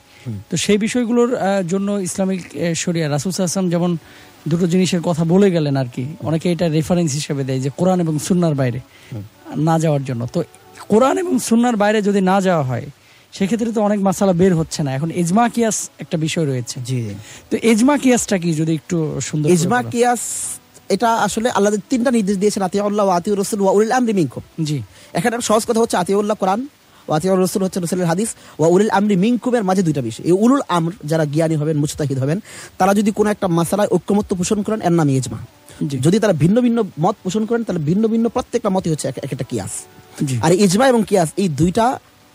তো সেই বিষয়গুলোর জন্য ইসলামিক শরিয়া রাসুল আসলাম যেমন দুটো জিনিসের কথা বলে গেলেন আর কি অনেকে এটা রেফারেন্স হিসেবে দেয় যে কোরআন এবং সুন্নার বাইরে না যাওয়ার জন্য। তো কোরআন এবং সুন্নার বাইরে যদি না যাওয়া হয় সেক্ষেত্রে তো অনেক মাসালা বের হচ্ছে না। এখন এজমা কিয়াস একটা বিষয় রয়েছে। জি। তো এজমা কিয়াসটা কি যদি একটু সুন্দর ইজমা কিয়াস এটা আসলে আল্লাহ তিনটা নির্দেশ দিয়েছেন আতিউল্লাহ আতিউর রসুল ওয়া উলিল আমরি মিনকুম। জি। এখানে সহজ কথা হচ্ছে আতিউল্লাহ কোরআন ও আতিউর রসুল হচ্ছে রসুলের হাদিস ওয়া উলিল আমরি মিনকুমের মাঝে দুইটা বিষয়। এই উলুল আমর যারা জ্ঞানী হবেন মুস্তাহিদ হবেন তারা যদি কোনো একটা মাসালায় ঐক্যমত্য পোষণ করেন এর নাম ইজমা। যদি তারা ভিন্ন ভিন্ন মত পোষণ করেন তাহলে ভিন্ন ভিন্ন প্রত্যেকটা মতই হচ্ছে এক এক একটা কিয়াস। আর ইজমা এবং কিয়াস এই দুইটা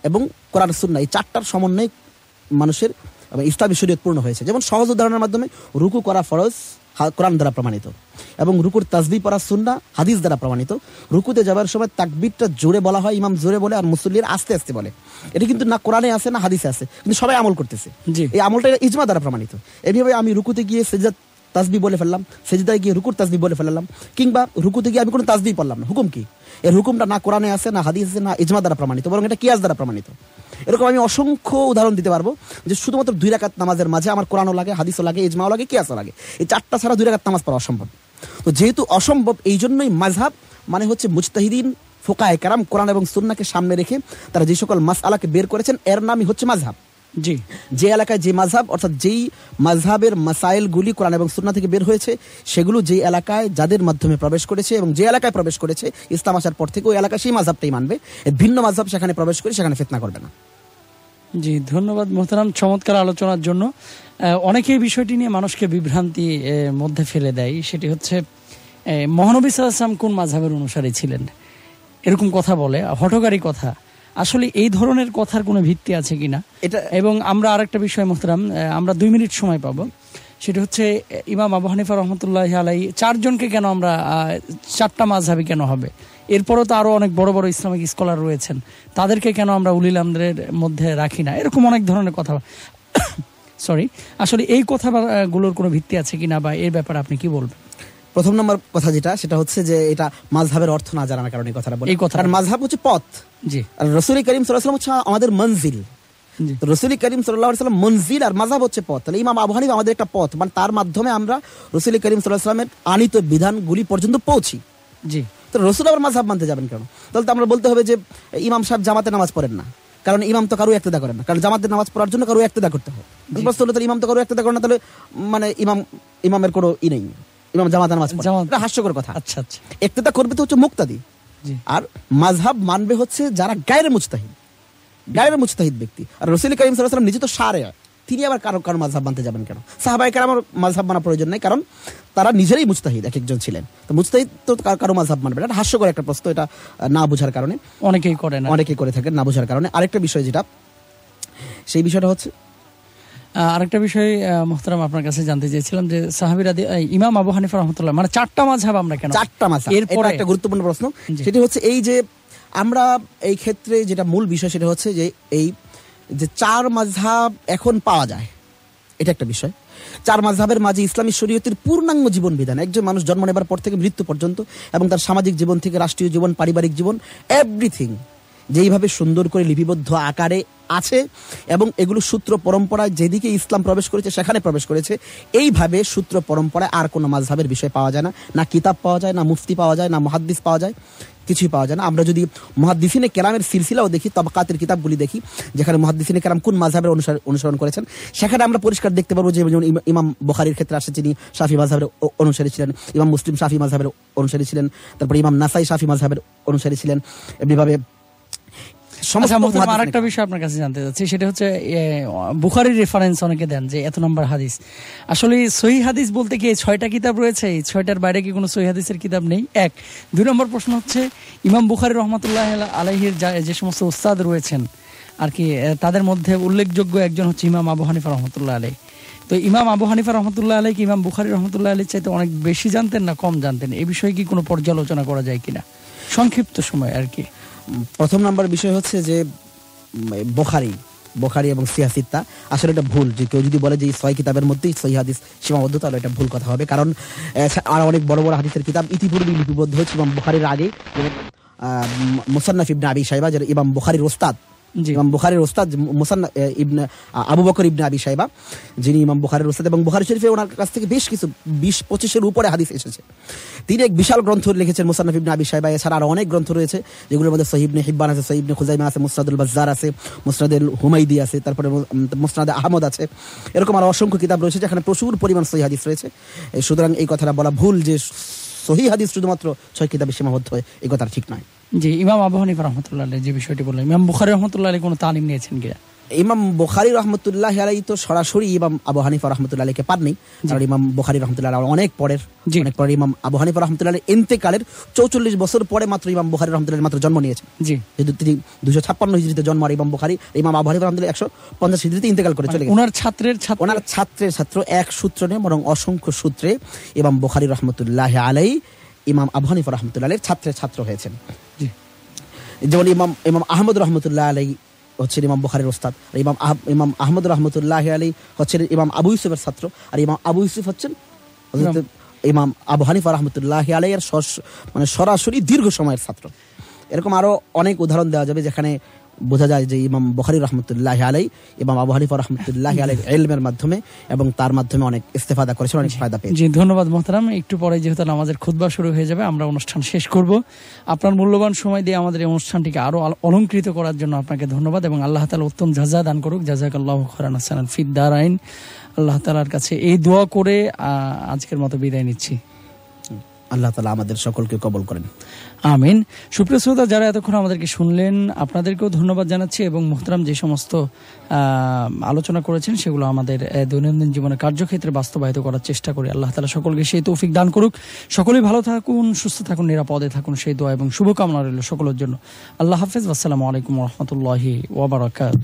এবং কোরআন সুন্না এই চারটার সমন্বয়ে মানুষের ইসলামী শরীয়ত পূর্ণ হয়েছে। যেমন সহজ উদাহরণের মাধ্যমে রুকু করা ফরজ কোরআন দ্বারা প্রমাণিত। এবং রুকুর তাজবি পড়া সুন্না হাদিস দ্বারা প্রমাণিত। রুকুতে যাবার সময় তাকবিরটা জোরে বলা হয় ইমাম জোরে বলে আর মুসল্লির আস্তে আস্তে বলে। এটা কিন্তু না কোরআনে আছে না হাদিসে আছে কিন্তু সবাই আমল করতেছে। এই আমলটা ইজমা দ্বারা প্রমাণিত। এইভাবে আমি রুকুতে গিয়ে সেজদা তাসবি বলে ফেললাম, সেজদায় গিয়ে রুকুর তাসবি বলে ফেললাম, কিংবা রুকুতে গিয়ে আমি কোনো তাসবি পারলাম না। হুকুম কি? এর হুকুমটা না কোরআনে আছে, না হাদিস আছে, না ইজমা দ্বারা প্রমাণিত, বরং এটা কিয়াস দ্বারা প্রমাণিত। এরকম আমি অসংখ্য উদাহরণ দিতে পারব, যে শুধুমাত্র দুই রাকাত নামাজের মাঝে আমার কোরআনও লাগে, হাদিসও লাগে, ইজমাও লাগে, কিয়াসও লাগে। এই চারটা ছাড়া দুই রাকাত নামাজ পড়া অসম্ভব। তো যেহেতু অসম্ভব এই জন্যই মাঝহাব মানে হচ্ছে মুজতাহিদিন, ফোকায় কারাম, কোরআন এবং সুন্নাকে সামনে রেখে তারা যে সকল মাস আলাকে বের করেছেন, এর নামই হচ্ছে মাঝহাব জি, যে এলাকায় যে মাঝহাব, অর্থাৎ যেই মাঝহাবের মাসাইলগুলি কোরআন এবং সুন্না থেকে বের হয়েছে, সেগুলো যেই এলাকায় যাদের মাধ্যমে প্রবেশ করেছে এবং যে এলাকায় প্রবেশ করেছে, ইসলাম আসার পর থেকে ওই এলাকায় সেই মাঝহাবটাই মানবে। ভিন্ন মাঝহাব সেখানে প্রবেশ করে সেখানে ফেতনা করবে না। জি, ধন্যবাদ মোহতারাম চমৎকার আলোচনার জন্য। অনেকে এই বিষয়টি নিয়ে মানুষকে বিভ্রান্তি মধ্যে ফেলে দেয়। সেটি হচ্ছে মহানবী সাল্লাম কোন মাঝহের অনুসারী ছিলেন? এরকম কথা বলে হটকারী কথা। আসলে এই ধরনের কথার কোনো ভিত্তি আছে কিনা? এটা এবং আমরা আরেকটা বিষয় মোহতারাম আমরা দুই মিনিট সময় পাবো। সেটা হচ্ছে ইমাম আবু হানিফা রহমতুল্লাহ আলাই চারজনকে কেন আমরা চারটা মাঝহাবি কেন হবে? এরপরও তো আরও অনেক বড় বড় ইসলামিক স্কলার রয়েছেন। তাদেরকে কেন আমরা উলিল আমদের মধ্যে রাখি না? এরকম অনেক ধরনের কথা। <coughs> সরি আসলে এই কথা গুলোর কোনো ভিত্তি আছে কিনা বা এর ব্যাপারে আপনি কি বলবেন? প্রথম নম্বর কথা যেটা সেটা হচ্ছে যে এটা মাঝহাবের অর্থ না জানার কারণে কথাটা বলি। এই কথাটা। কারণ মাঝহাব হচ্ছে পথ। জি। আর রসুল করিম সাল্লাম হচ্ছে আমাদের মঞ্জিল। রসুল করিম সাল্লাম মঞ্জিল আর মাঝহাব হচ্ছে পথ। তাহলে ইমাম আবু হানিফা আমাদের একটা পথ। মানে তার মাধ্যমে আমরা রসুল করিম সাল্লাহ সাল্লামের আনিত বিধানগুলি পর্যন্ত পৌঁছি। জি। তো রসুল আবার মাঝহাব মানতে যাবেন কেন? তাহলে তো আমরা বলতে হবে যে ইমাম সাহেব জামাতে নামাজ পড়েন না। কারণ ইমাম তো কারও একতেদা করেন না। কারণ জামাতের নামাজ পড়ার জন্য কারও একতেদা করতে হয়। প্রশ্ন হলো তাহলে ইমাম তো কারও একতেদা করেন না তাহলে মানে ইমাম ইমামের কোনো ই নেই। ইমাম জামাতে নামাজ পড়ে। হাস্যকর কথা। আচ্ছা আচ্ছা। একতেদা করবে তো হচ্ছে মুক্তাদি। আর মাঝহাব মানবে হচ্ছে যারা গায়ের মুস্তাহিদ গায়ের মুস্তাহিদ ব্যক্তি। আর রসুল করিম সাল্লাম নিজে তো সারে। তিনি আবার কারও কারও মাঝহাব মানতে যাবেন কেন? সাহাবাই কারও আমার মাঝহাব মানা প্রয়োজন নেই কারণ তারা নিজেরাই মুস্তাহিদ এক একজন ছিলেন। তো মুস্তাহিদ তো কার- কারও মাঝহাব মানবে না। এটা হাস্যকর একটা প্রশ্ন এটা না বোঝার কারণে। অনেকেই করে না। অনেকেই করে থাকেন না বোঝার কারণে। আরেকটা বিষয় যেটা সেই বিষয়টা হচ্ছে আরেকটা বিষয় মোহতারাম আপনার কাছে জানতে চেয়েছিলাম যে সাহাবিরা ইমাম আবু হানিফা রহমতুল্লাহ মানে চারটা মাঝহাব আমরা কেন চারটা মাঝহাব। এরপরে- একটা গুরুত্বপূর্ণ প্রশ্ন। সেটি হচ্ছে এই যে আমরা এই ক্ষেত্রে যেটা মূল বিষয় সেটা হচ্ছে যে এই যে চার মাঝহাব এখন পাওয়া যায়। এটা একটা বিষয়। চার মাঝহাবের মাঝে ইসলামী শরীয়তের পূর্ণাঙ্গ জীবন বিধান। একজন মানুষ জন্ম নেবার পর থেকে মৃত্যু পর্যন্ত এবং তার সামাজিক জীবন থেকে রাষ্ট্রীয় জীবন পারিবারিক জীবন এভরিথিং যেইভাবে সুন্দর করে লিপিবদ্ধ আকারে আছে এবং এগুলো সূত্র পরম্পরায় যেদিকে ইসলাম প্রবেশ করেছে, সেখানে প্রবেশ করেছে, এইভাবে সূত্র পরম্পরায় আর কোনো মাঝহাবের বিষয় পাওয়া যায় না। না কিতাব পাওয়া যায়, না মুফতি পাওয়া যায়, না মহাদ্দিস পাওয়া যায়, কিছুই পাওয়া যায় না। আমরা যদি মহাদ্দিসিনে কেরামের সিলসিলাও দেখি, তবকাতের কিতাবগুলি দেখি, যেখানে মহাদ্দিসিনে কেরাম কোন অনুসার- অনুসরণ করেছেন, সেখানে আমরা পরিষ্কার দেখতে পারব যে যেমন ইমা- ইমাম বখারির ক্ষেত্রে আসে যিনি শাফি মাঝহাবের অনুসারী ছিলেন, ইমাম মুসলিম শাফি মাঝহাবের অনুসারী ছিলেন, তারপর ইমাম নাসাই শাফি মাঝহাবের অনুসারী ছিলেন, এমনিভাবে আরেকটা বিষয় আপনার কাছে জানতে চাচ্ছি সেটা হচ্ছে বুখারির রেফারেন্স অনেকে দেন যে এত নম্বর হাদিস। আসলে সহি হাদিস বলতে কি ছয়টা কিতাব রয়েছে? এই ছয়টার বাইরে কি কোনো সহি হাদিসের কিতাব নেই? এক। দুই নম্বর প্রশ্ন হচ্ছে ইমাম বুখারি রহমতুল্লাহ যে সমস্ত উস্তাদ রয়েছেন আর কি তাদের মধ্যে উল্লেখযোগ্য একজন হচ্ছে ইমাম আবু হানিফা রহমতুল্লাহ আলাই তো ইমাম আবু হানিফা রহমতুল্লাহ আলাই কি ইমাম বুখারি রহমতুল্লাহ আলাই চাইতে অনেক বেশি জানতেন না কম জানতেন? এই বিষয়ে কি কোনো পর্যালোচনা করা যায় কিনা? সংক্ষিপ্ত সময় আর কি। প্রথম নাম্বার বিষয় হচ্ছে যে বোখারি বোখারি এবং সিয়াসিত্তা আসলে এটা ভুল, যে কেউ যদি বলে যে ছয় কিতাবের মধ্যেই সহি হাদিস সীমাবদ্ধ, তাহলে এটা ভুল কথা হবে কারণ আর অনেক বড় বড় হাদিসের কিতাব ইতিপূর্বে লিপিবদ্ধ হয়েছে এবং বোখারির আগে মুসান্নাফ ইবনে আবি সাহেবা যারা ইমাম বোখারির ওস্তাদ। ইমাম বুখারির ওস্তাদ মুসান্না ইবনে আবু বকর ইবনে আবি সাহেবা যিনি ইমাম বুখারির ওস্তাদ এবং বুখারি শরীফে ওনার কাছ থেকে বেশ কিছু, বিশ পঁচিশের উপরে হাদিস এসেছে। তিনি এক বিশাল গ্রন্থ লিখেছেন মুসান্নাফ ইবনে আবি সাহেবা এছাড়া আরও অনেক গ্রন্থ রয়েছে, যেগুলোর মধ্যে সহিবনে হিব্বান আছে সহিবনে খুজাইমা আছে, মুসনাদুল বাজ্জার আছে, মুসনাদুল হুমাইদি আছে, তারপরে মুসনাদে আহমদ আছে। এরকম আরও অসংখ্য কিতাব রয়েছে, যেখানে প্রচুর পরিমাণ সহি হাদিস রয়েছে। সুতরাং এই কথাটা বলা ভুল যে সহি হাদিস শুধুমাত্র ছয় কিতাবে সীমাবদ্ধ হয় এই কথা ঠিক নয়। জি, ইমাম আবু হানিফা রহমতুল্লাহ যে বিষয়টি বললেন, ইমাম বুখারি রহমতুল্লাহ কোনো তালিম নিয়েছেন কিনা? ইমাম বুখারি রহমতুল্লাহ আলাই তো সরাসরি ইমাম আবু হানিফা রহমতুল্লাহ আলীকে পাননি। কারণ ইমাম বুখারি রহমতুল্লাহ অনেক পরের। অনেক পরে ইমাম আবু হানিফা রহমতুল্লাহ আলী ইন্তেকালের চৌচল্লিশ বছর পরে মাত্র ইমাম বুখারি রহমতুল্লাহ মাত্র জন্ম নিয়েছেন। জি। যেহেতু তিনি দুশো ছাপ্পান্ন হিজড়িতে জন্ম আর ইমাম বুখারি ইমাম আবু হানিফা রহমতুল্লাহ একশো পঞ্চাশ হিজড়িতে ইন্তেকাল করে চলে ওনার ছাত্রের ছাত্র ওনার ছাত্রের ছাত্র এক সূত্র নেই বরং অসংখ্য সূত্রে ইমাম বুখারি রহমতুল্লাহ আলাই ইমাম আবু হানিফা রহমতুল্লাহ আলীর ছাত্রের ছাত্র হয়েছেন। জি। যেমন ইমাম ইমাম আহমদ রহমতুল্লাহ আলাই হচ্ছেন ইমাম বুখারের ওস্তাদ। আর ইমাম আহ- ইমাম আহমদ রহমতুল্লাহ আলী হচ্ছেন ইমাম আবু ইউসুফের ছাত্র। আর ইমাম আবু ইউসুফ হচ্ছেন ইমাম। আবু হানিফা রহমতুল্লাহ আলাইয়ের এর মানে সরাসরি দীর্ঘ সময়ের ছাত্র। এরকম আরও অনেক উদাহরণ দেওয়া যাবে যেখানে বোঝা যায় যে ইমাম বখারি রহমতুল্লাহ আলাই ইমাম আবু হানিফা রহমতুল্লাহ আলাই এলমের মাধ্যমে এবং তার মাধ্যমে অনেক ইস্তেফাদা করেছেন অনেক ফায়দা পেয়েছেন। জি ধন্যবাদ মোহতারাম। একটু পরে যেহেতু আমাদের খুদবা শুরু হয়ে যাবে আমরা অনুষ্ঠান শেষ করব। আপনার মূল্যবান সময় দিয়ে আমাদের এই অনুষ্ঠানটিকে আরও অলঙ্কৃত করার জন্য আপনাকে ধন্যবাদ এবং আল্লাহ তালা উত্তম জাজা দান করুক জাজাক আল্লাহ খরান হাসান ফিদ্দার আইন আল্লাহ তালার কাছে এই দোয়া করে আজকের মতো বিদায় নিচ্ছি। আল্লাহ তালা আমাদের সকলকে কবল করেন। আমিন। সুপ্রিয় শ্রোতা যারা এতক্ষণ আমাদেরকে শুনলেন আপনাদেরকেও ধন্যবাদ জানাচ্ছি এবং মোহতারাম যে সমস্ত আহ, আলোচনা করেছেন সেগুলো আমাদের দৈনন্দিন জীবনে কার্যক্ষেত্রে বাস্তবায়িত করার চেষ্টা করি। আল্লাহ তালা সকলকে সেই তৌফিক দান করুক। সকলেই ভালো থাকুন সুস্থ থাকুন নিরাপদে থাকুন সেই দোয়া এবং শুভকামনা রইল সকলের জন্য। আল্লাহ হাফিজ। আসসালামু আলাইকুম রহমতুল্লাহি ওবরাকাত